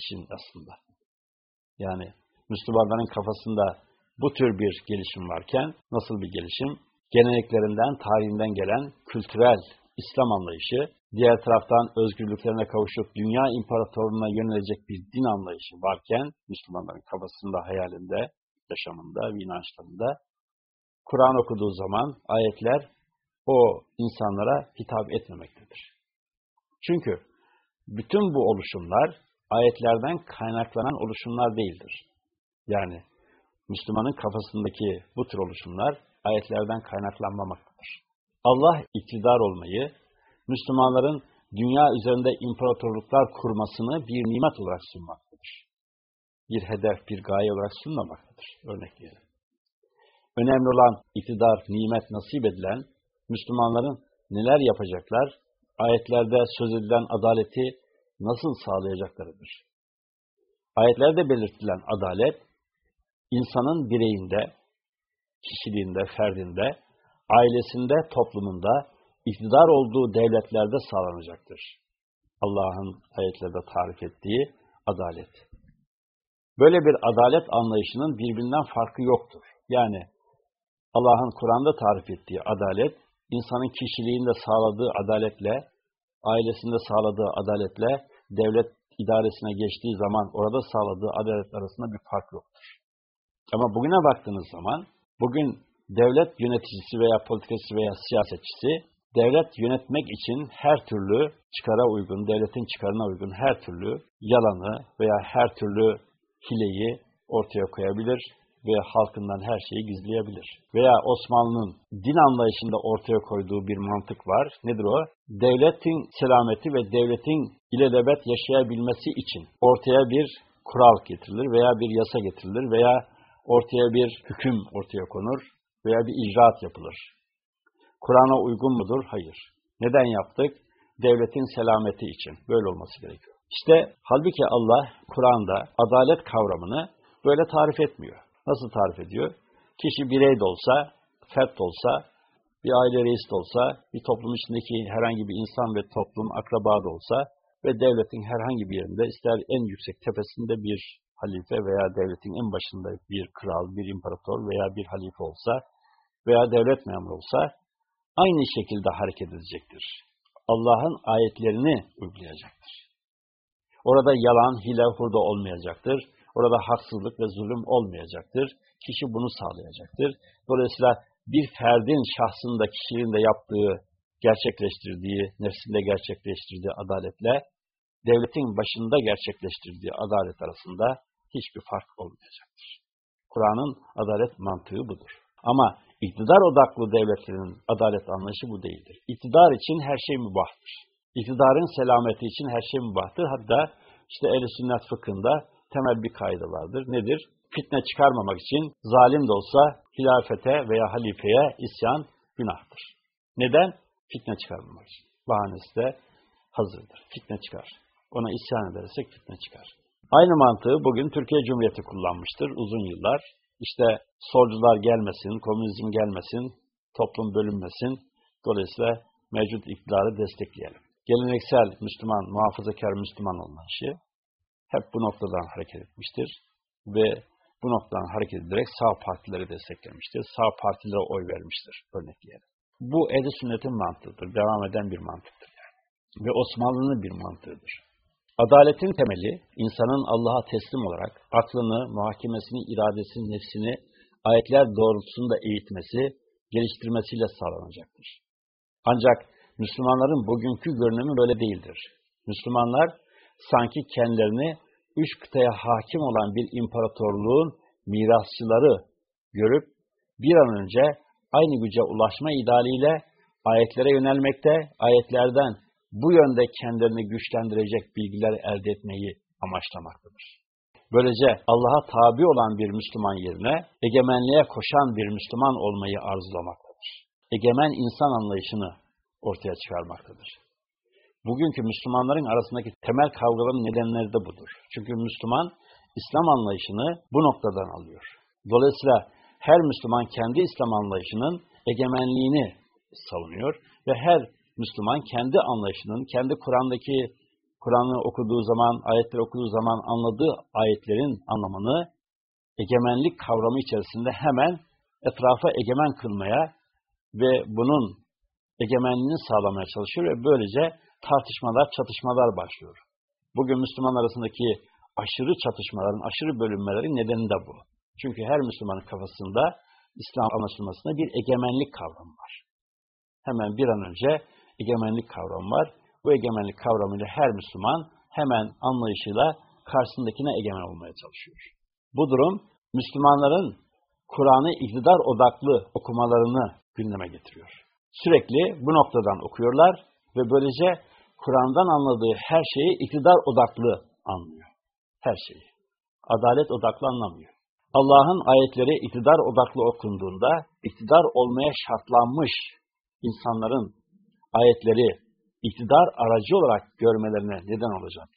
İşin aslında. Yani Müslümanların kafasında bu tür bir gelişim varken nasıl bir gelişim? Geleneklerinden, tarihinden gelen kültürel İslam anlayışı, diğer taraftan özgürlüklerine kavuşup dünya imparatorluğuna yönelecek bir din anlayışı varken Müslümanların kafasında, hayalinde, yaşamında, inançlarında Kur'an okuduğu zaman ayetler o insanlara hitap etmemektedir. Çünkü bütün bu oluşumlar ayetlerden kaynaklanan oluşumlar değildir. Yani Müslümanın kafasındaki bu tür oluşumlar ayetlerden kaynaklanmamaktadır. Allah iktidar olmayı, Müslümanların dünya üzerinde imparatorluklar kurmasını bir nimet olarak sunmaktadır. Bir hedef, bir gaye olarak sunmamaktadır. Örnek diyelim. Önemli olan iktidar, nimet nasip edilen, Müslümanların neler yapacaklar, ayetlerde söz edilen adaleti nasıl sağlayacaklarıdır. Ayetlerde belirtilen adalet, insanın bireyinde, kişiliğinde, ferdinde, ailesinde, toplumunda, iktidar olduğu devletlerde sağlanacaktır. Allah'ın ayetlerde tarif ettiği adalet. Böyle bir adalet anlayışının birbirinden farkı yoktur. Yani Allah'ın Kur'an'da tarif ettiği adalet, insanın kişiliğinde sağladığı adaletle, ailesinde sağladığı adaletle, devlet idaresine geçtiği zaman orada sağladığı adalet arasında bir fark yoktur. Ama bugüne baktığınız zaman, bugün devlet yöneticisi veya politikacısı veya siyasetçisi, devlet yönetmek için her türlü çıkara uygun, devletin çıkarına uygun her türlü yalanı veya her türlü hileyi ortaya koyabilir ve halkından her şeyi gizleyebilir. Veya Osmanlı'nın din anlayışında ortaya koyduğu bir mantık var. Nedir o? Devletin selameti ve devletin ilelebet yaşayabilmesi için ortaya bir kural getirilir veya bir yasa getirilir veya ortaya bir hüküm ortaya konur veya bir icraat yapılır. Kur'an'a uygun mudur? Hayır. Neden yaptık? Devletin selameti için. Böyle olması gerekiyor. İşte halbuki Allah Kur'an'da adalet kavramını böyle tarif etmiyor. Nasıl tarif ediyor? Kişi birey de olsa, fert olsa, bir aile reisi de olsa, bir toplum içindeki herhangi bir insan ve toplum akraba da olsa ve devletin herhangi bir yerinde ister en yüksek tepesinde bir halife veya devletin en başında bir kral, bir imparator veya bir halife olsa veya devlet memuru olsa aynı şekilde hareket edecektir. Allah'ın ayetlerini uygulayacaktır. Orada yalan, hile, hurda olmayacaktır. Orada haksızlık ve zulüm olmayacaktır. Kişi bunu sağlayacaktır. Dolayısıyla bir ferdin şahsında, kişiliğinde yaptığı, gerçekleştirdiği, nefsinde gerçekleştirdiği adaletle, devletin başında gerçekleştirdiği adalet arasında hiçbir fark olmayacaktır. Kur'an'ın adalet mantığı budur. Ama iktidar odaklı devletlerin adalet anlayışı bu değildir. İktidar için her şey mübahtır. İktidarın selameti için her şey mübahtır. Hatta işte ehl sünnet fıkhında temel bir kaydı vardır. Nedir? Fitne çıkarmamak için zalim de olsa hilafete veya halifeye isyan günahtır. Neden? Fitne çıkarmamak için. Bahanesi de hazırdır. Fitne çıkar. Ona isyan edersek fitne çıkar. Aynı mantığı bugün Türkiye Cumhuriyeti kullanmıştır uzun yıllar. İşte solcular gelmesin, komünizm gelmesin, toplum bölünmesin. Dolayısıyla mevcut iktidarı destekleyelim. Geleneksel Müslüman, muhafazakar Müslüman anlayışı hep bu noktadan hareket etmiştir ve bu noktadan hareket ederek sağ partileri desteklemiştir. Sağ partilere oy vermiştir örnekleyelim. Bu ehl sünnetin mantığıdır. Devam eden bir mantıktır. Yani. Ve Osmanlı'nın bir mantığıdır. Adaletin temeli, insanın Allah'a teslim olarak aklını, muhakemesini, iradesini, nefsini ayetler doğrultusunda eğitmesi, geliştirmesiyle sağlanacaktır. Ancak Müslümanların bugünkü görünümü böyle değildir. Müslümanlar sanki kendilerini üç kıtaya hakim olan bir imparatorluğun mirasçıları görüp bir an önce aynı güce ulaşma idealiyle ayetlere yönelmekte, ayetlerden bu yönde kendilerini güçlendirecek bilgiler elde etmeyi amaçlamaktadır. Böylece Allah'a tabi olan bir Müslüman yerine egemenliğe koşan bir Müslüman olmayı arzulamaktadır. Egemen insan anlayışını ortaya çıkarmaktadır. Bugünkü Müslümanların arasındaki temel kavgaların nedenleri de budur. Çünkü Müslüman İslam anlayışını bu noktadan alıyor. Dolayısıyla her Müslüman kendi İslam anlayışının egemenliğini savunuyor ve her Müslüman kendi anlayışının, kendi Kur'an'daki Kur'an'ı okuduğu zaman, ayetleri okuduğu zaman anladığı ayetlerin anlamını egemenlik kavramı içerisinde hemen etrafa egemen kılmaya ve bunun egemenliğini sağlamaya çalışıyor ve böylece tartışmalar, çatışmalar başlıyor. Bugün Müslüman arasındaki aşırı çatışmaların, aşırı bölünmelerin nedeni de bu. Çünkü her Müslümanın kafasında İslam anlaşılmasında bir egemenlik kavramı var. Hemen bir an önce egemenlik kavramı var. Bu egemenlik kavramıyla her Müslüman hemen anlayışıyla karşısındakine egemen olmaya çalışıyor. Bu durum Müslümanların Kur'an'ı iktidar odaklı okumalarını gündeme getiriyor. Sürekli bu noktadan okuyorlar ve böylece Kur'an'dan anladığı her şeyi iktidar odaklı anlıyor. Her şeyi. Adalet odaklı anlamıyor. Allah'ın ayetleri iktidar odaklı okunduğunda, iktidar olmaya şartlanmış insanların ayetleri iktidar aracı olarak görmelerine neden olacak.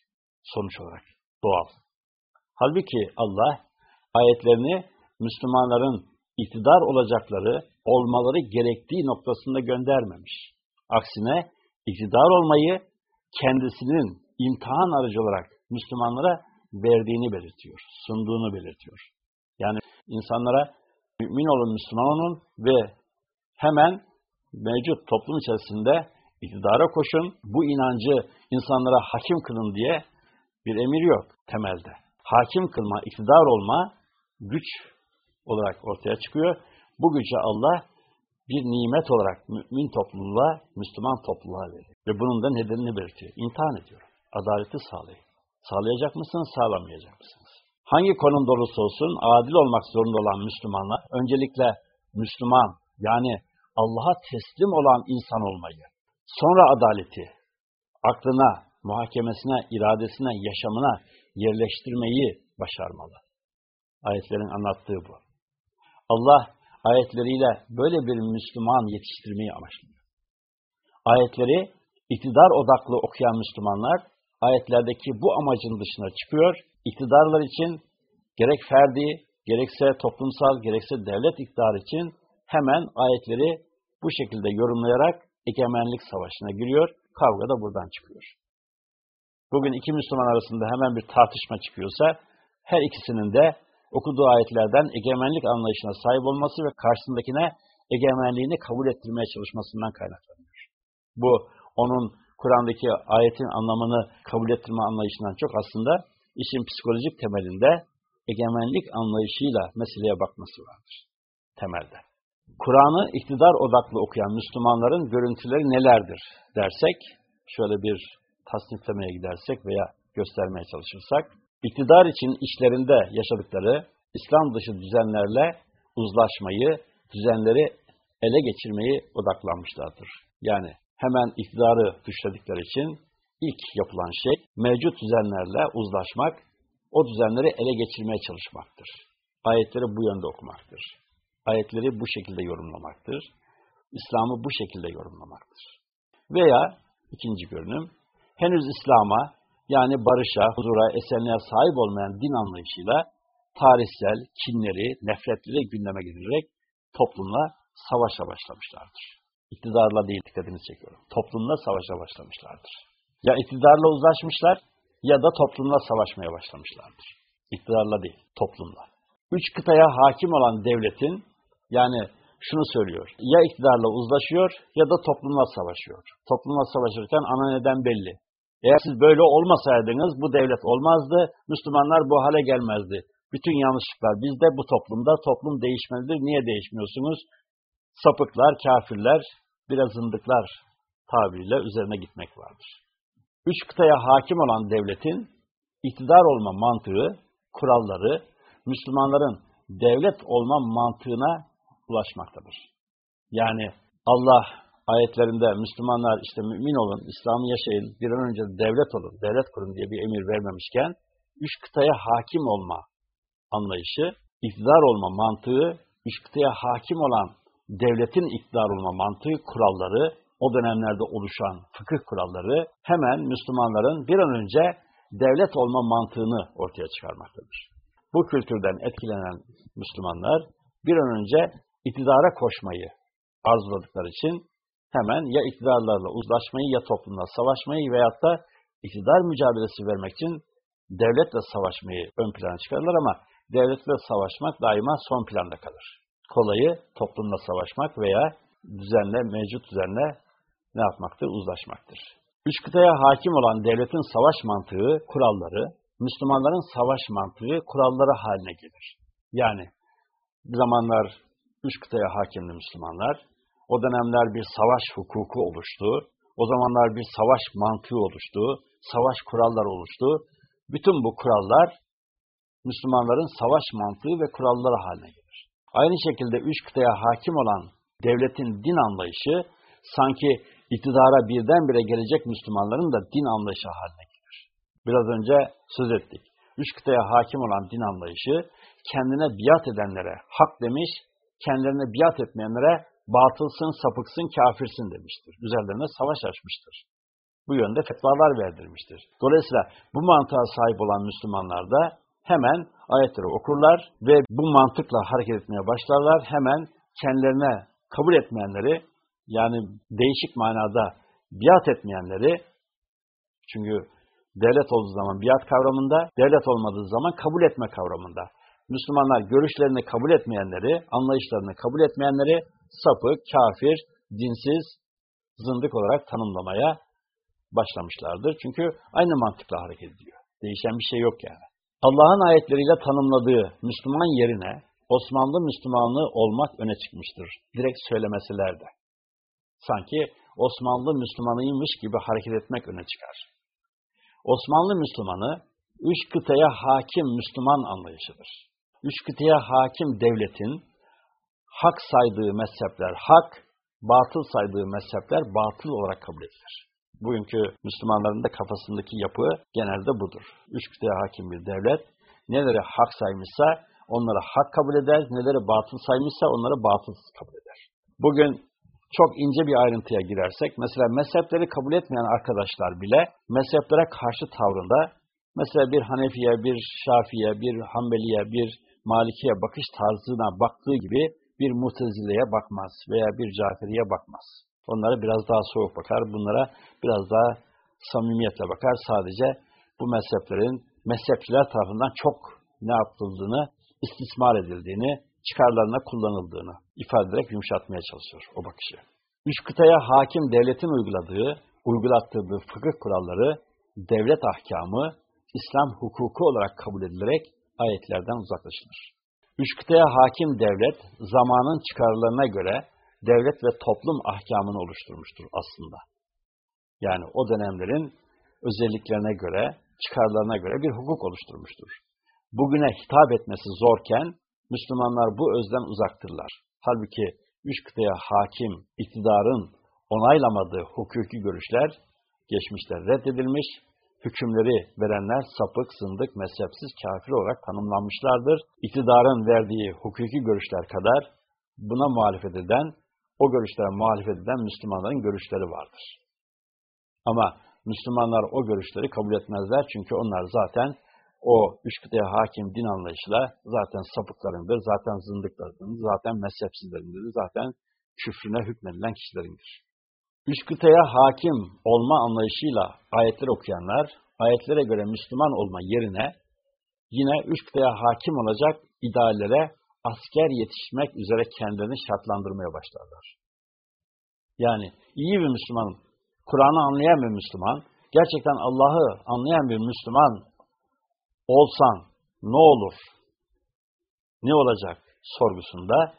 Sonuç olarak doğal. Halbuki Allah ayetlerini Müslümanların iktidar olacakları, olmaları gerektiği noktasında göndermemiş. Aksine iktidar olmayı kendisinin imtihan aracı olarak Müslümanlara verdiğini belirtiyor, sunduğunu belirtiyor. Yani insanlara mümin olun, Müslüman olun ve hemen mevcut toplum içerisinde iktidara koşun, bu inancı insanlara hakim kılın diye bir emir yok temelde. Hakim kılma, iktidar olma güç olarak ortaya çıkıyor. Bu gücü Allah bir nimet olarak mümin topluluğa, Müslüman topluluğa veriyor. Ve bunun da nedenini belirtiyor. İmtihan ediyor. Adaleti sağlayın. Sağlayacak mısınız, sağlamayacak mısınız? Hangi konum olursa olsun adil olmak zorunda olan Müslümanlar öncelikle Müslüman yani Allah'a teslim olan insan olmayı, sonra adaleti aklına, muhakemesine, iradesine, yaşamına yerleştirmeyi başarmalı. Ayetlerin anlattığı bu. Allah ayetleriyle böyle bir Müslüman yetiştirmeyi amaçlıyor. Ayetleri iktidar odaklı okuyan Müslümanlar ayetlerdeki bu amacın dışına çıkıyor. İktidarlar için gerek ferdi, gerekse toplumsal, gerekse devlet iktidarı için hemen ayetleri bu şekilde yorumlayarak egemenlik savaşına giriyor. Kavga da buradan çıkıyor. Bugün iki Müslüman arasında hemen bir tartışma çıkıyorsa her ikisinin de okuduğu ayetlerden egemenlik anlayışına sahip olması ve karşısındakine egemenliğini kabul ettirmeye çalışmasından kaynaklanıyor. Bu onun Kur'an'daki ayetin anlamını kabul ettirme anlayışından çok aslında işin psikolojik temelinde egemenlik anlayışıyla meseleye bakması vardır. Temelde. Kur'an'ı iktidar odaklı okuyan Müslümanların görüntüleri nelerdir dersek, şöyle bir tasniflemeye gidersek veya göstermeye çalışırsak, iktidar için işlerinde yaşadıkları İslam dışı düzenlerle uzlaşmayı, düzenleri ele geçirmeyi odaklanmışlardır. Yani hemen iktidarı düşledikleri için ilk yapılan şey mevcut düzenlerle uzlaşmak, o düzenleri ele geçirmeye çalışmaktır. Ayetleri bu yönde okumaktır. Ayetleri bu şekilde yorumlamaktır. İslam'ı bu şekilde yorumlamaktır. Veya ikinci görünüm, henüz İslam'a yani barışa, huzura, esenliğe sahip olmayan din anlayışıyla tarihsel kinleri, nefretleri gündeme getirerek toplumla savaşa başlamışlardır. İktidarla değil dikkatini çekiyorum. Toplumla savaşa başlamışlardır. Ya iktidarla uzlaşmışlar ya da toplumla savaşmaya başlamışlardır. İktidarla değil, toplumla. Üç kıtaya hakim olan devletin yani şunu söylüyor. Ya iktidarla uzlaşıyor ya da toplumla savaşıyor. Toplumla savaşırken ana neden belli. Eğer siz böyle olmasaydınız bu devlet olmazdı, Müslümanlar bu hale gelmezdi. Bütün yanlışlıklar bizde bu toplumda, toplum değişmelidir. Niye değişmiyorsunuz? Sapıklar, kafirler, biraz zındıklar tabiriyle üzerine gitmek vardır. Üç kıtaya hakim olan devletin iktidar olma mantığı, kuralları, Müslümanların devlet olma mantığına ulaşmaktadır. Yani Allah ayetlerinde Müslümanlar işte mümin olun, İslam'ı yaşayın, bir an önce devlet olun, devlet kurun diye bir emir vermemişken, üç kıtaya hakim olma anlayışı, iktidar olma mantığı, üç kıtaya hakim olan devletin iktidar olma mantığı, kuralları, o dönemlerde oluşan fıkıh kuralları hemen Müslümanların bir an önce devlet olma mantığını ortaya çıkarmaktadır. Bu kültürden etkilenen Müslümanlar bir an önce iktidara koşmayı arzuladıkları için hemen ya iktidarlarla uzlaşmayı ya toplumla savaşmayı veyahut da iktidar mücadelesi vermek için devletle savaşmayı ön plana çıkarırlar ama devletle savaşmak daima son planda kalır. Kolayı toplumla savaşmak veya düzenle, mevcut düzenle ne yapmaktır? Uzlaşmaktır. Üç kıtaya hakim olan devletin savaş mantığı, kuralları, Müslümanların savaş mantığı, kuralları haline gelir. Yani zamanlar üç kıtaya hakimli Müslümanlar, o dönemler bir savaş hukuku oluştu, o zamanlar bir savaş mantığı oluştu, savaş kuralları oluştu. Bütün bu kurallar Müslümanların savaş mantığı ve kuralları haline gelir. Aynı şekilde üç kıtaya hakim olan devletin din anlayışı sanki iktidara birdenbire gelecek Müslümanların da din anlayışı haline gelir. Biraz önce söz ettik. Üç kıtaya hakim olan din anlayışı kendine biat edenlere hak demiş, kendilerine biat etmeyenlere batılsın, sapıksın, kafirsin demiştir. Üzerlerine savaş açmıştır. Bu yönde fetvalar verdirmiştir. Dolayısıyla bu mantığa sahip olan Müslümanlar da hemen ayetleri okurlar ve bu mantıkla hareket etmeye başlarlar. Hemen kendilerine kabul etmeyenleri yani değişik manada biat etmeyenleri çünkü devlet olduğu zaman biat kavramında, devlet olmadığı zaman kabul etme kavramında. Müslümanlar görüşlerini kabul etmeyenleri, anlayışlarını kabul etmeyenleri sapık, kafir, dinsiz, zındık olarak tanımlamaya başlamışlardır. Çünkü aynı mantıkla hareket ediyor. Değişen bir şey yok yani. Allah'ın ayetleriyle tanımladığı Müslüman yerine Osmanlı Müslümanlığı olmak öne çıkmıştır. Direkt söylemeseler de. Sanki Osmanlı Müslümanıymış gibi hareket etmek öne çıkar. Osmanlı Müslümanı, üç kıtaya hakim Müslüman anlayışıdır. Üç kıtaya hakim devletin hak saydığı mezhepler hak, batıl saydığı mezhepler batıl olarak kabul edilir. Bugünkü Müslümanların da kafasındaki yapı genelde budur. Üç hakim bir devlet, neleri hak saymışsa onları hak kabul eder, neleri batıl saymışsa onları batıl kabul eder. Bugün çok ince bir ayrıntıya girersek, mesela mezhepleri kabul etmeyen arkadaşlar bile mezheplere karşı tavrında, mesela bir Hanefiye, bir Şafiye, bir Hanbeliye, bir Malikiye bakış tarzına baktığı gibi bir Mutezile'ye bakmaz veya bir Caferi'ye bakmaz. Onlara biraz daha soğuk bakar, bunlara biraz daha samimiyetle bakar. Sadece bu mezheplerin mezhepçiler tarafından çok ne yapıldığını, istismar edildiğini, çıkarlarına kullanıldığını ifade ederek yumuşatmaya çalışıyor o bakışı. Üç kıtaya hakim devletin uyguladığı, uygulattığı fıkıh kuralları, devlet ahkamı, İslam hukuku olarak kabul edilerek ayetlerden uzaklaşılır. Üç kıtaya hakim devlet, zamanın çıkarlarına göre devlet ve toplum ahkamını oluşturmuştur aslında. Yani o dönemlerin özelliklerine göre, çıkarlarına göre bir hukuk oluşturmuştur. Bugüne hitap etmesi zorken, Müslümanlar bu özden uzaktırlar. Halbuki üç kıtaya hakim, iktidarın onaylamadığı hukuki görüşler geçmişte reddedilmiş, hükümleri verenler sapık, zındık, mezhepsiz, kafir olarak tanımlanmışlardır. İktidarın verdiği hukuki görüşler kadar buna muhalefet eden, o görüşlere muhalefet eden Müslümanların görüşleri vardır. Ama Müslümanlar o görüşleri kabul etmezler çünkü onlar zaten o üç kıtaya hakim din anlayışıyla zaten sapıklarındır, zaten zındıklarındır, zaten mezhepsizlerindir, zaten küfrüne hükmedilen kişilerindir. Üç hakim olma anlayışıyla ayetler okuyanlar, ayetlere göre Müslüman olma yerine yine üç hakim olacak ideallere asker yetişmek üzere kendilerini şartlandırmaya başlarlar. Yani iyi bir Müslüman, Kur'an'ı anlayan bir Müslüman, gerçekten Allah'ı anlayan bir Müslüman olsan ne olur, ne olacak sorgusunda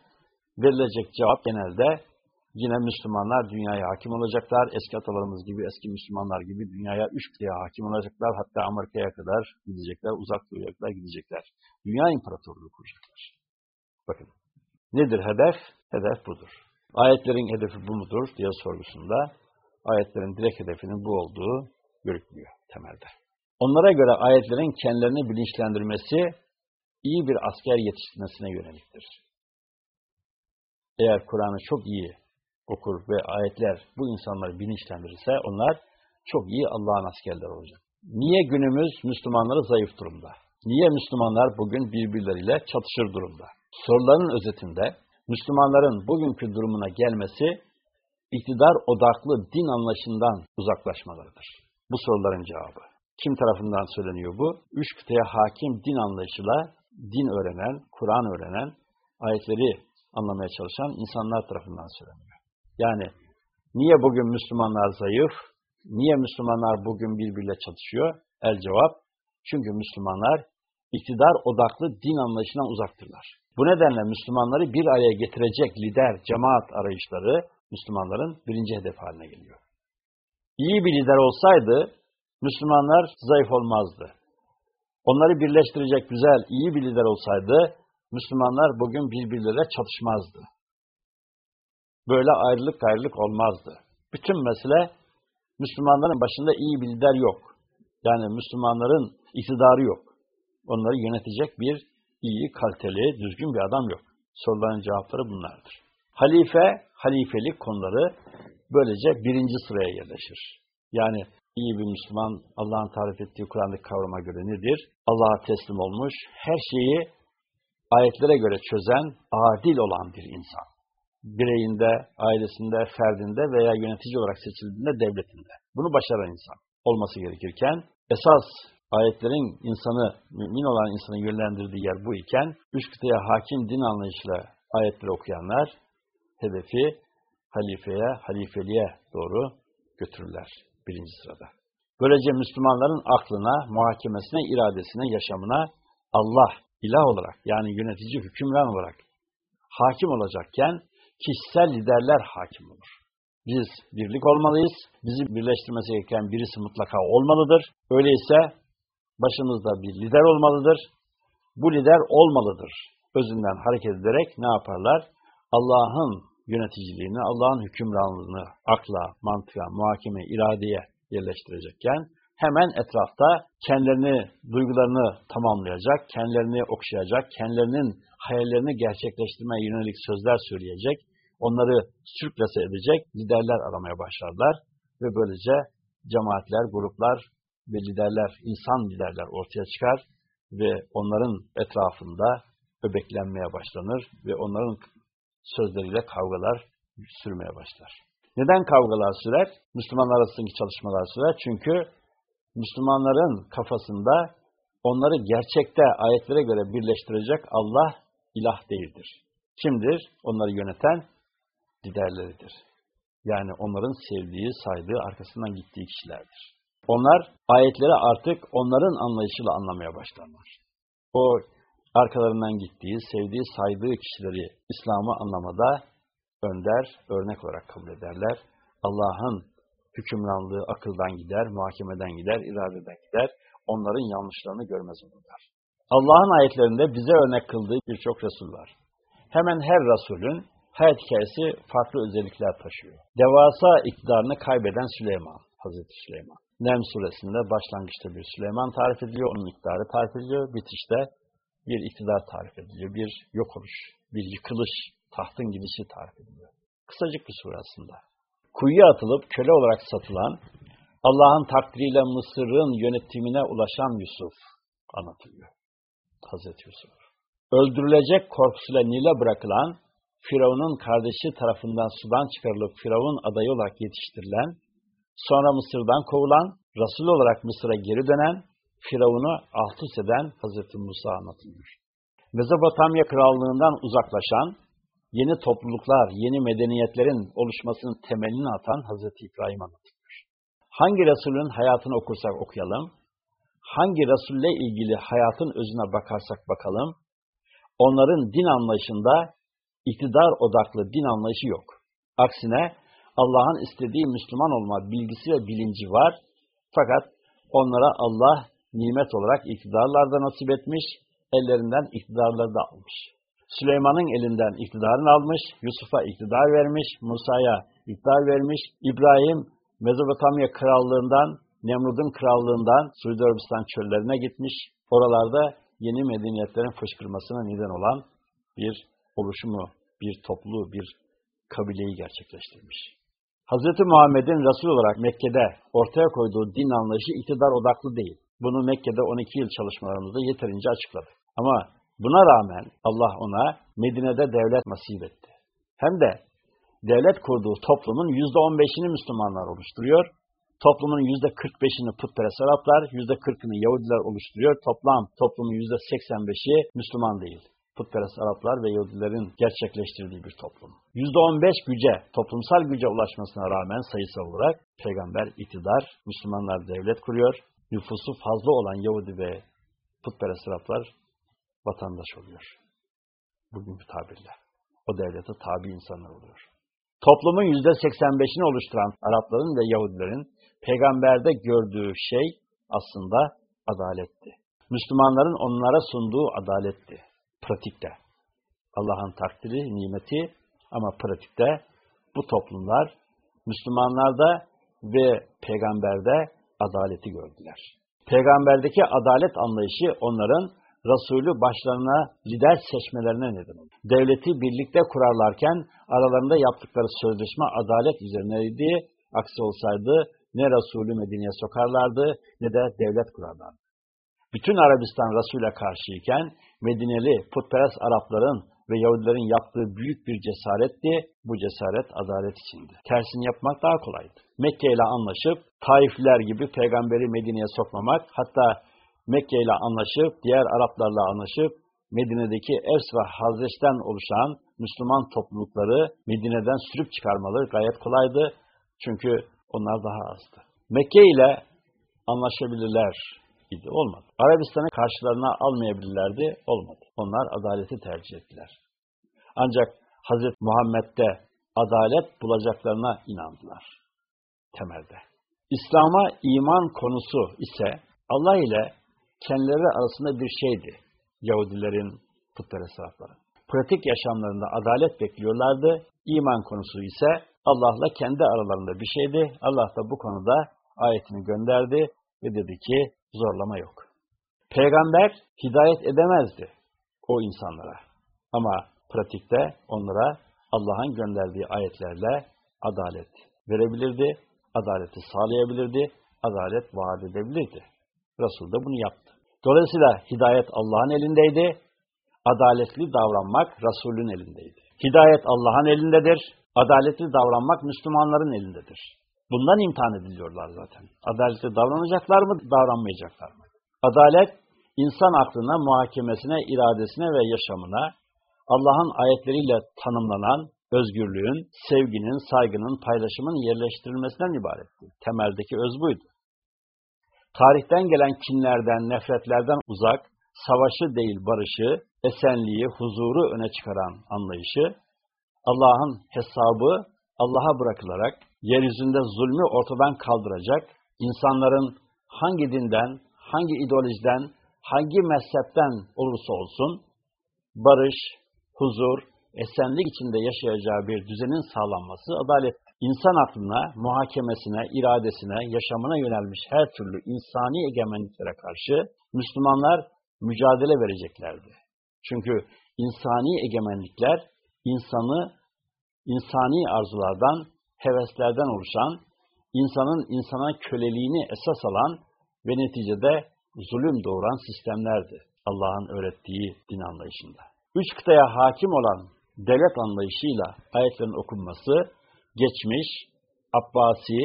verilecek cevap genelde Yine Müslümanlar dünyaya hakim olacaklar. Eski atalarımız gibi, eski Müslümanlar gibi dünyaya üç kıtaya hakim olacaklar. Hatta Amerika'ya kadar gidecekler, uzak doğuya gidecekler. Dünya imparatorluğu kuracaklar. Bakın, nedir hedef? Hedef budur. Ayetlerin hedefi bu mudur diye sorgusunda ayetlerin direkt hedefinin bu olduğu görükmüyor temelde. Onlara göre ayetlerin kendilerini bilinçlendirmesi iyi bir asker yetiştirmesine yöneliktir. Eğer Kur'an'ı çok iyi okur ve ayetler bu insanları bilinçlendirirse onlar çok iyi Allah'ın askerleri olacak. Niye günümüz Müslümanları zayıf durumda? Niye Müslümanlar bugün birbirleriyle çatışır durumda? Soruların özetinde Müslümanların bugünkü durumuna gelmesi iktidar odaklı din anlayışından uzaklaşmalarıdır. Bu soruların cevabı. Kim tarafından söyleniyor bu? Üç kıtaya hakim din anlayışıyla din öğrenen, Kur'an öğrenen, ayetleri anlamaya çalışan insanlar tarafından söyleniyor. Yani niye bugün Müslümanlar zayıf? Niye Müslümanlar bugün birbiriyle çatışıyor? El cevap, çünkü Müslümanlar iktidar odaklı din anlayışından uzaktırlar. Bu nedenle Müslümanları bir araya getirecek lider, cemaat arayışları Müslümanların birinci hedef haline geliyor. İyi bir lider olsaydı Müslümanlar zayıf olmazdı. Onları birleştirecek güzel, iyi bir lider olsaydı Müslümanlar bugün birbirleriyle çatışmazdı. Böyle ayrılık ayrılık olmazdı. Bütün mesele Müslümanların başında iyi bir lider yok. Yani Müslümanların iktidarı yok. Onları yönetecek bir iyi, kaliteli, düzgün bir adam yok. Soruların cevapları bunlardır. Halife, halifelik konuları böylece birinci sıraya yerleşir. Yani iyi bir Müslüman Allah'ın tarif ettiği Kur'an'daki kavrama göre nedir? Allah'a teslim olmuş, her şeyi ayetlere göre çözen, adil olan bir insan. Bireyinde, ailesinde, ferdinde veya yönetici olarak seçildiğinde devletinde. Bunu başaran insan olması gerekirken, esas ayetlerin insanı, mümin olan insanı yönlendirdiği yer bu iken, üç kıtaya hakim din anlayışıyla ayetleri okuyanlar, hedefi halifeye, halifeliğe doğru götürürler birinci sırada. Böylece Müslümanların aklına, muhakemesine, iradesine, yaşamına Allah ilah olarak yani yönetici, hükümran olarak hakim olacakken kişisel liderler hakim olur. Biz birlik olmalıyız. Bizi birleştirmesi gereken birisi mutlaka olmalıdır. Öyleyse başımızda bir lider olmalıdır. Bu lider olmalıdır. Özünden hareket ederek ne yaparlar? Allah'ın yöneticiliğini, Allah'ın hükümranlığını akla, mantığa, muhakeme, iradeye yerleştirecekken hemen etrafta kendilerini, duygularını tamamlayacak, kendilerini okşayacak, kendilerinin hayallerini gerçekleştirmeye yönelik sözler söyleyecek, onları sürklase edecek liderler aramaya başlarlar ve böylece cemaatler, gruplar ve liderler, insan liderler ortaya çıkar ve onların etrafında öbeklenmeye başlanır ve onların sözleriyle kavgalar sürmeye başlar. Neden kavgalar sürer? Müslümanlar arasındaki çalışmalar sürer. Çünkü Müslümanların kafasında onları gerçekte ayetlere göre birleştirecek Allah ilah değildir. Kimdir? Onları yöneten liderleridir. Yani onların sevdiği, saydığı, arkasından gittiği kişilerdir. Onlar ayetleri artık onların anlayışıyla anlamaya başlarlar. O arkalarından gittiği, sevdiği, saydığı kişileri İslam'ı anlamada önder, örnek olarak kabul ederler. Allah'ın hükümranlığı akıldan gider, muhakemeden gider, iradeden gider. Onların yanlışlarını görmez olurlar. Allah'ın ayetlerinde bize örnek kıldığı birçok Resul var. Hemen her Resulün hayat hikayesi farklı özellikler taşıyor. Devasa iktidarını kaybeden Süleyman, Hazreti Süleyman. Nem suresinde başlangıçta bir Süleyman tarif ediliyor, onun iktidarı tarif ediliyor, bitişte bir iktidar tarif ediliyor, bir yok oluş, bir yıkılış, tahtın gidişi tarif ediliyor. Kısacık bir sure aslında. Kuyuya atılıp köle olarak satılan, Allah'ın takdiriyle Mısır'ın yönetimine ulaşan Yusuf anlatılıyor. Hazreti Yusuf. Öldürülecek korkusuyla Nil'e bırakılan, Firavun'un kardeşi tarafından sudan çıkarılıp Firavun adayı olarak yetiştirilen, sonra Mısır'dan kovulan, Resul olarak Mısır'a geri dönen, Firavun'u alt eden Hazreti Musa anlatılmış. Mezopotamya krallığından uzaklaşan, yeni topluluklar, yeni medeniyetlerin oluşmasının temelini atan Hazreti İbrahim anlatılmış. Hangi Resulün hayatını okursak okuyalım, hangi Resulle ilgili hayatın özüne bakarsak bakalım, onların din anlayışında iktidar odaklı din anlayışı yok. Aksine Allah'ın istediği Müslüman olma bilgisi ve bilinci var. Fakat onlara Allah nimet olarak iktidarlar da nasip etmiş, ellerinden iktidarları da almış. Süleyman'ın elinden iktidarını almış, Yusuf'a iktidar vermiş, Musa'ya iktidar vermiş, İbrahim Mezopotamya krallığından, Nemrud'un krallığından Suudi Arabistan çöllerine gitmiş. Oralarda yeni medeniyetlerin fışkırmasına neden olan bir oluşumu, bir topluluğu, bir kabileyi gerçekleştirmiş. Hz. Muhammed'in Resul olarak Mekke'de ortaya koyduğu din anlayışı iktidar odaklı değil. Bunu Mekke'de 12 yıl çalışmalarımızda yeterince açıkladık. Ama buna rağmen Allah ona Medine'de devlet nasip etti. Hem de devlet kurduğu toplumun %15'ini Müslümanlar oluşturuyor. Toplumun %45'ini putperest Araplar, %40'ını Yahudiler oluşturuyor. Toplam toplumun %85'i Müslüman değil putperest Araplar ve Yahudilerin gerçekleştirdiği bir toplum. %15 güce, toplumsal güce ulaşmasına rağmen sayısal olarak peygamber iktidar, Müslümanlar devlet kuruyor, nüfusu fazla olan Yahudi ve putperest Araplar vatandaş oluyor. Bugün bir tabirle. O devlete tabi insanlar oluyor. Toplumun %85'ini oluşturan Arapların ve Yahudilerin peygamberde gördüğü şey aslında adaletti. Müslümanların onlara sunduğu adaletti pratikte. Allah'ın takdiri, nimeti ama pratikte bu toplumlar Müslümanlarda ve peygamberde adaleti gördüler. Peygamberdeki adalet anlayışı onların Resulü başlarına lider seçmelerine neden oldu. Devleti birlikte kurarlarken aralarında yaptıkları sözleşme adalet üzerineydi. Aksi olsaydı ne Resulü Medine'ye sokarlardı ne de devlet kurarlardı. Bütün Arabistan Resul'e karşıyken Medineli putperest Arapların ve Yahudilerin yaptığı büyük bir cesaretti. Bu cesaret adalet içindi. Tersini yapmak daha kolaydı. Mekke ile anlaşıp Taifliler gibi peygamberi Medine'ye sokmamak, hatta Mekke ile anlaşıp diğer Araplarla anlaşıp Medine'deki Evs ve Hazreç'ten oluşan Müslüman toplulukları Medine'den sürüp çıkarmaları gayet kolaydı. Çünkü onlar daha azdı. Mekke ile anlaşabilirler idi. Olmadı. Arabistan'ı karşılarına almayabilirlerdi. Olmadı. Onlar adaleti tercih ettiler. Ancak Hazreti Muhammed'de adalet bulacaklarına inandılar. Temelde. İslam'a iman konusu ise Allah ile kendileri arasında bir şeydi. Yahudilerin, putperest tarafların. Pratik yaşamlarında adalet bekliyorlardı. İman konusu ise Allah'la kendi aralarında bir şeydi. Allah da bu konuda ayetini gönderdi ve dedi ki zorlama yok. Peygamber hidayet edemezdi o insanlara. Ama pratikte onlara Allah'ın gönderdiği ayetlerle adalet verebilirdi, adaleti sağlayabilirdi, adalet vaat edebilirdi. Resul de bunu yaptı. Dolayısıyla hidayet Allah'ın elindeydi, adaletli davranmak Resul'ün elindeydi. Hidayet Allah'ın elindedir, adaletli davranmak Müslümanların elindedir. Bundan imtihan ediliyorlar zaten. Adaletli davranacaklar mı, davranmayacaklar mı? Adalet, insan aklına, muhakemesine, iradesine ve yaşamına Allah'ın ayetleriyle tanımlanan özgürlüğün, sevginin, saygının, paylaşımın yerleştirilmesinden ibarettir. Temeldeki öz buydu. Tarihten gelen kinlerden, nefretlerden uzak, savaşı değil barışı, esenliği, huzuru öne çıkaran anlayışı, Allah'ın hesabı Allah'a bırakılarak yeryüzünde zulmü ortadan kaldıracak, insanların hangi dinden, hangi ideolojiden, hangi mezhepten olursa olsun, barış, huzur, esenlik içinde yaşayacağı bir düzenin sağlanması adalet. İnsan aklına, muhakemesine, iradesine, yaşamına yönelmiş her türlü insani egemenliklere karşı Müslümanlar mücadele vereceklerdi. Çünkü insani egemenlikler insanı insani arzulardan, heveslerden oluşan, insanın insana köleliğini esas alan ve neticede zulüm doğuran sistemlerdi Allah'ın öğrettiği din anlayışında. Üç kıtaya hakim olan devlet anlayışıyla ayetlerin okunması, geçmiş, Abbasi,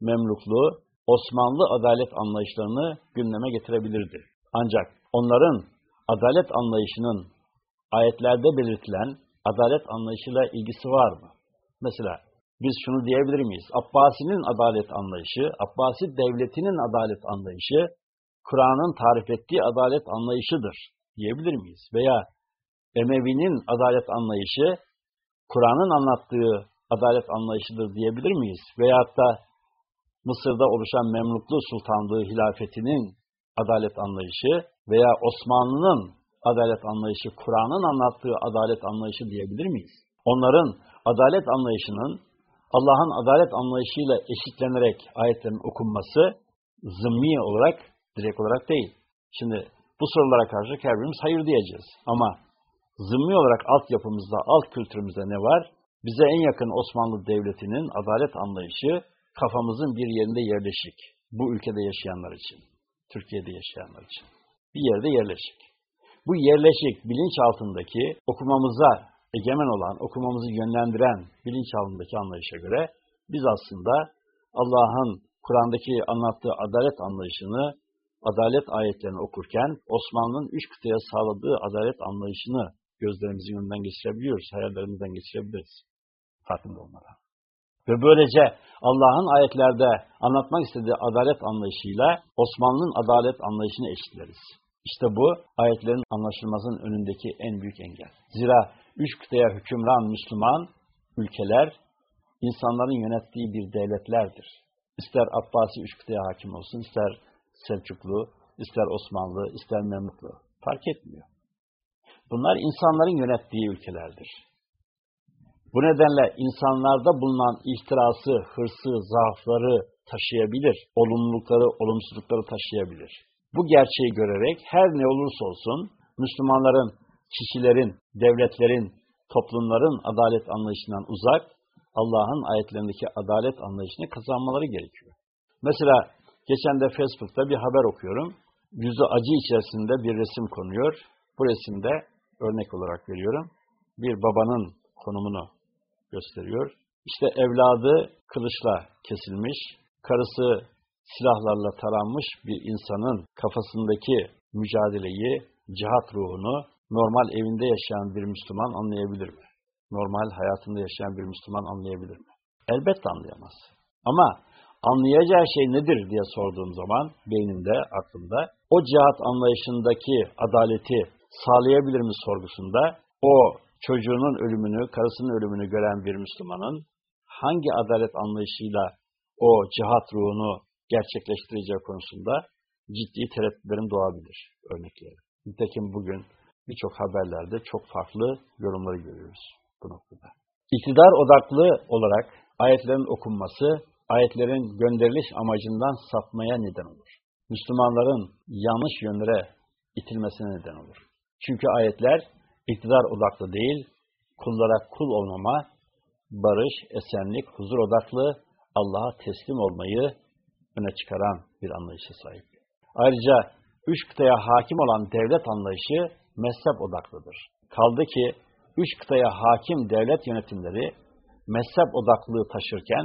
Memluklu, Osmanlı adalet anlayışlarını gündeme getirebilirdi. Ancak onların adalet anlayışının ayetlerde belirtilen adalet anlayışıyla ilgisi var mı? Mesela biz şunu diyebilir miyiz? Abbasi'nin adalet anlayışı, Abbasi devletinin adalet anlayışı, Kur'an'ın tarif ettiği adalet anlayışıdır diyebilir miyiz? Veya Emevi'nin adalet anlayışı, Kur'an'ın anlattığı adalet anlayışıdır diyebilir miyiz? Veyahut da Mısır'da oluşan Memluklu Sultanlığı hilafetinin adalet anlayışı veya Osmanlı'nın adalet anlayışı, Kur'an'ın anlattığı adalet anlayışı diyebilir miyiz? Onların adalet anlayışının Allah'ın adalet anlayışıyla eşitlenerek ayetlerin okunması zımmi olarak, direkt olarak değil. Şimdi bu sorulara karşı her birimiz hayır diyeceğiz. Ama zımmi olarak altyapımızda, alt kültürümüzde ne var? Bize en yakın Osmanlı Devleti'nin adalet anlayışı kafamızın bir yerinde yerleşik. Bu ülkede yaşayanlar için, Türkiye'de yaşayanlar için. Bir yerde yerleşik. Bu yerleşik bilinç altındaki okumamıza egemen olan, okumamızı yönlendiren bilinç altındaki anlayışa göre biz aslında Allah'ın Kur'an'daki anlattığı adalet anlayışını, adalet ayetlerini okurken Osmanlı'nın üç kıtaya sağladığı adalet anlayışını gözlerimizin önünden geçirebiliyoruz, hayallerimizden geçirebiliriz. Farkında olmadan. Ve böylece Allah'ın ayetlerde anlatmak istediği adalet anlayışıyla Osmanlı'nın adalet anlayışını eşitleriz. İşte bu ayetlerin anlaşılmasının önündeki en büyük engel. Zira üç kıtaya hükümran Müslüman ülkeler insanların yönettiği bir devletlerdir. İster Abbasi üç kıtaya hakim olsun, ister Selçuklu, ister Osmanlı, ister Memluklu. Fark etmiyor. Bunlar insanların yönettiği ülkelerdir. Bu nedenle insanlarda bulunan ihtirası, hırsı, zaafları taşıyabilir, olumlulukları, olumsuzlukları taşıyabilir. Bu gerçeği görerek her ne olursa olsun Müslümanların, kişilerin, devletlerin, toplumların adalet anlayışından uzak, Allah'ın ayetlerindeki adalet anlayışını kazanmaları gerekiyor. Mesela geçen de Facebook'ta bir haber okuyorum. Yüzü acı içerisinde bir resim konuyor. Bu resimde örnek olarak veriyorum. Bir babanın konumunu gösteriyor. İşte evladı kılıçla kesilmiş, karısı silahlarla taranmış bir insanın kafasındaki mücadeleyi, cihat ruhunu normal evinde yaşayan bir Müslüman anlayabilir mi? Normal hayatında yaşayan bir Müslüman anlayabilir mi? Elbette anlayamaz. Ama anlayacağı şey nedir diye sorduğum zaman beynimde, aklımda o cihat anlayışındaki adaleti sağlayabilir mi sorgusunda o çocuğunun ölümünü, karısının ölümünü gören bir Müslümanın hangi adalet anlayışıyla o cihat ruhunu gerçekleştireceği konusunda ciddi tereddütlerin doğabilir örnekleri. Nitekim bugün birçok haberlerde çok farklı yorumları görüyoruz bu noktada. İktidar odaklı olarak ayetlerin okunması, ayetlerin gönderiliş amacından sapmaya neden olur. Müslümanların yanlış yönlere itilmesine neden olur. Çünkü ayetler iktidar odaklı değil, kullara kul olmama, barış, esenlik, huzur odaklı, Allah'a teslim olmayı öne çıkaran bir anlayışa sahip. Ayrıca üç kıtaya hakim olan devlet anlayışı mezhep odaklıdır. Kaldı ki üç kıtaya hakim devlet yönetimleri mezhep odaklılığı taşırken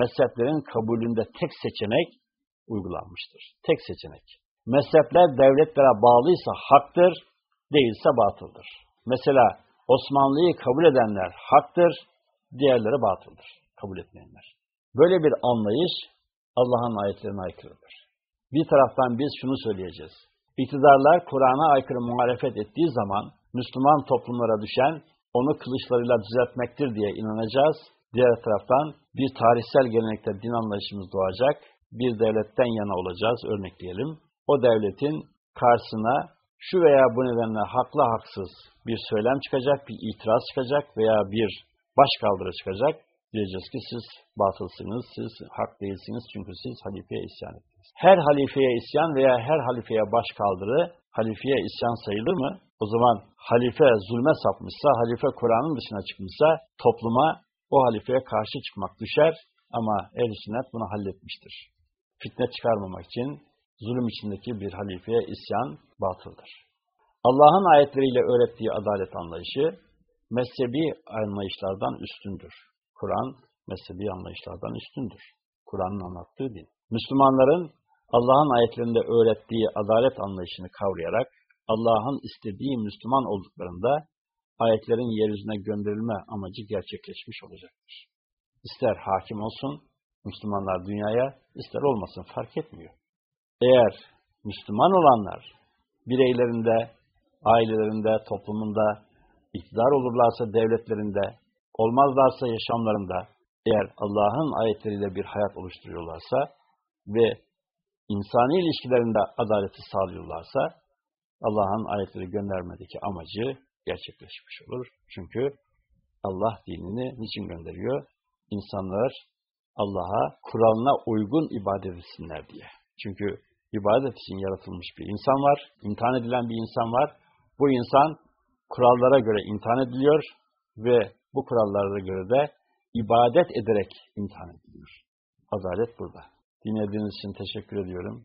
mezheplerin kabulünde tek seçenek uygulanmıştır. Tek seçenek. Mezhepler devletlere bağlıysa haktır, değilse batıldır. Mesela Osmanlı'yı kabul edenler haktır, diğerleri batıldır. Kabul etmeyenler. Böyle bir anlayış Allah'ın ayetlerine aykırıdır. Bir taraftan biz şunu söyleyeceğiz. İktidarlar Kur'an'a aykırı muhalefet ettiği zaman Müslüman toplumlara düşen onu kılıçlarıyla düzeltmektir diye inanacağız. Diğer taraftan bir tarihsel gelenekte din anlayışımız doğacak. Bir devletten yana olacağız örnekleyelim. O devletin karşısına şu veya bu nedenle haklı haksız bir söylem çıkacak, bir itiraz çıkacak veya bir başkaldırı çıkacak. Diyeceğiz ki siz batılsınız, siz hak değilsiniz çünkü siz halifeye isyan ettiniz. Her halifeye isyan veya her halifeye başkaldırı halifeye isyan sayılır mı? O zaman halife zulme sapmışsa, halife Kur'an'ın dışına çıkmışsa topluma o halifeye karşı çıkmak düşer ama ehl sünnet bunu halletmiştir. Fitne çıkarmamak için zulüm içindeki bir halifeye isyan batıldır. Allah'ın ayetleriyle öğrettiği adalet anlayışı mezhebi anlayışlardan üstündür. Kur'an mezhebi anlayışlardan üstündür. Kur'an'ın anlattığı din. Müslümanların Allah'ın ayetlerinde öğrettiği adalet anlayışını kavrayarak Allah'ın istediği Müslüman olduklarında ayetlerin yeryüzüne gönderilme amacı gerçekleşmiş olacaktır. İster hakim olsun Müslümanlar dünyaya, ister olmasın fark etmiyor. Eğer Müslüman olanlar bireylerinde, ailelerinde, toplumunda iktidar olurlarsa devletlerinde olmazlarsa yaşamlarında eğer Allah'ın ayetleriyle bir hayat oluşturuyorlarsa ve insani ilişkilerinde adaleti sağlıyorlarsa Allah'ın ayetleri göndermedeki amacı gerçekleşmiş olur. Çünkü Allah dinini niçin gönderiyor? İnsanlar Allah'a kuralına uygun ibadet etsinler diye. Çünkü ibadet için yaratılmış bir insan var, imtihan edilen bir insan var. Bu insan kurallara göre imtihan ediliyor ve bu kurallara göre de ibadet ederek imtihan ediliyor. Adalet burada. Dinlediğiniz için teşekkür ediyorum.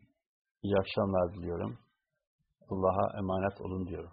İyi akşamlar diliyorum. Allah'a emanet olun diyorum.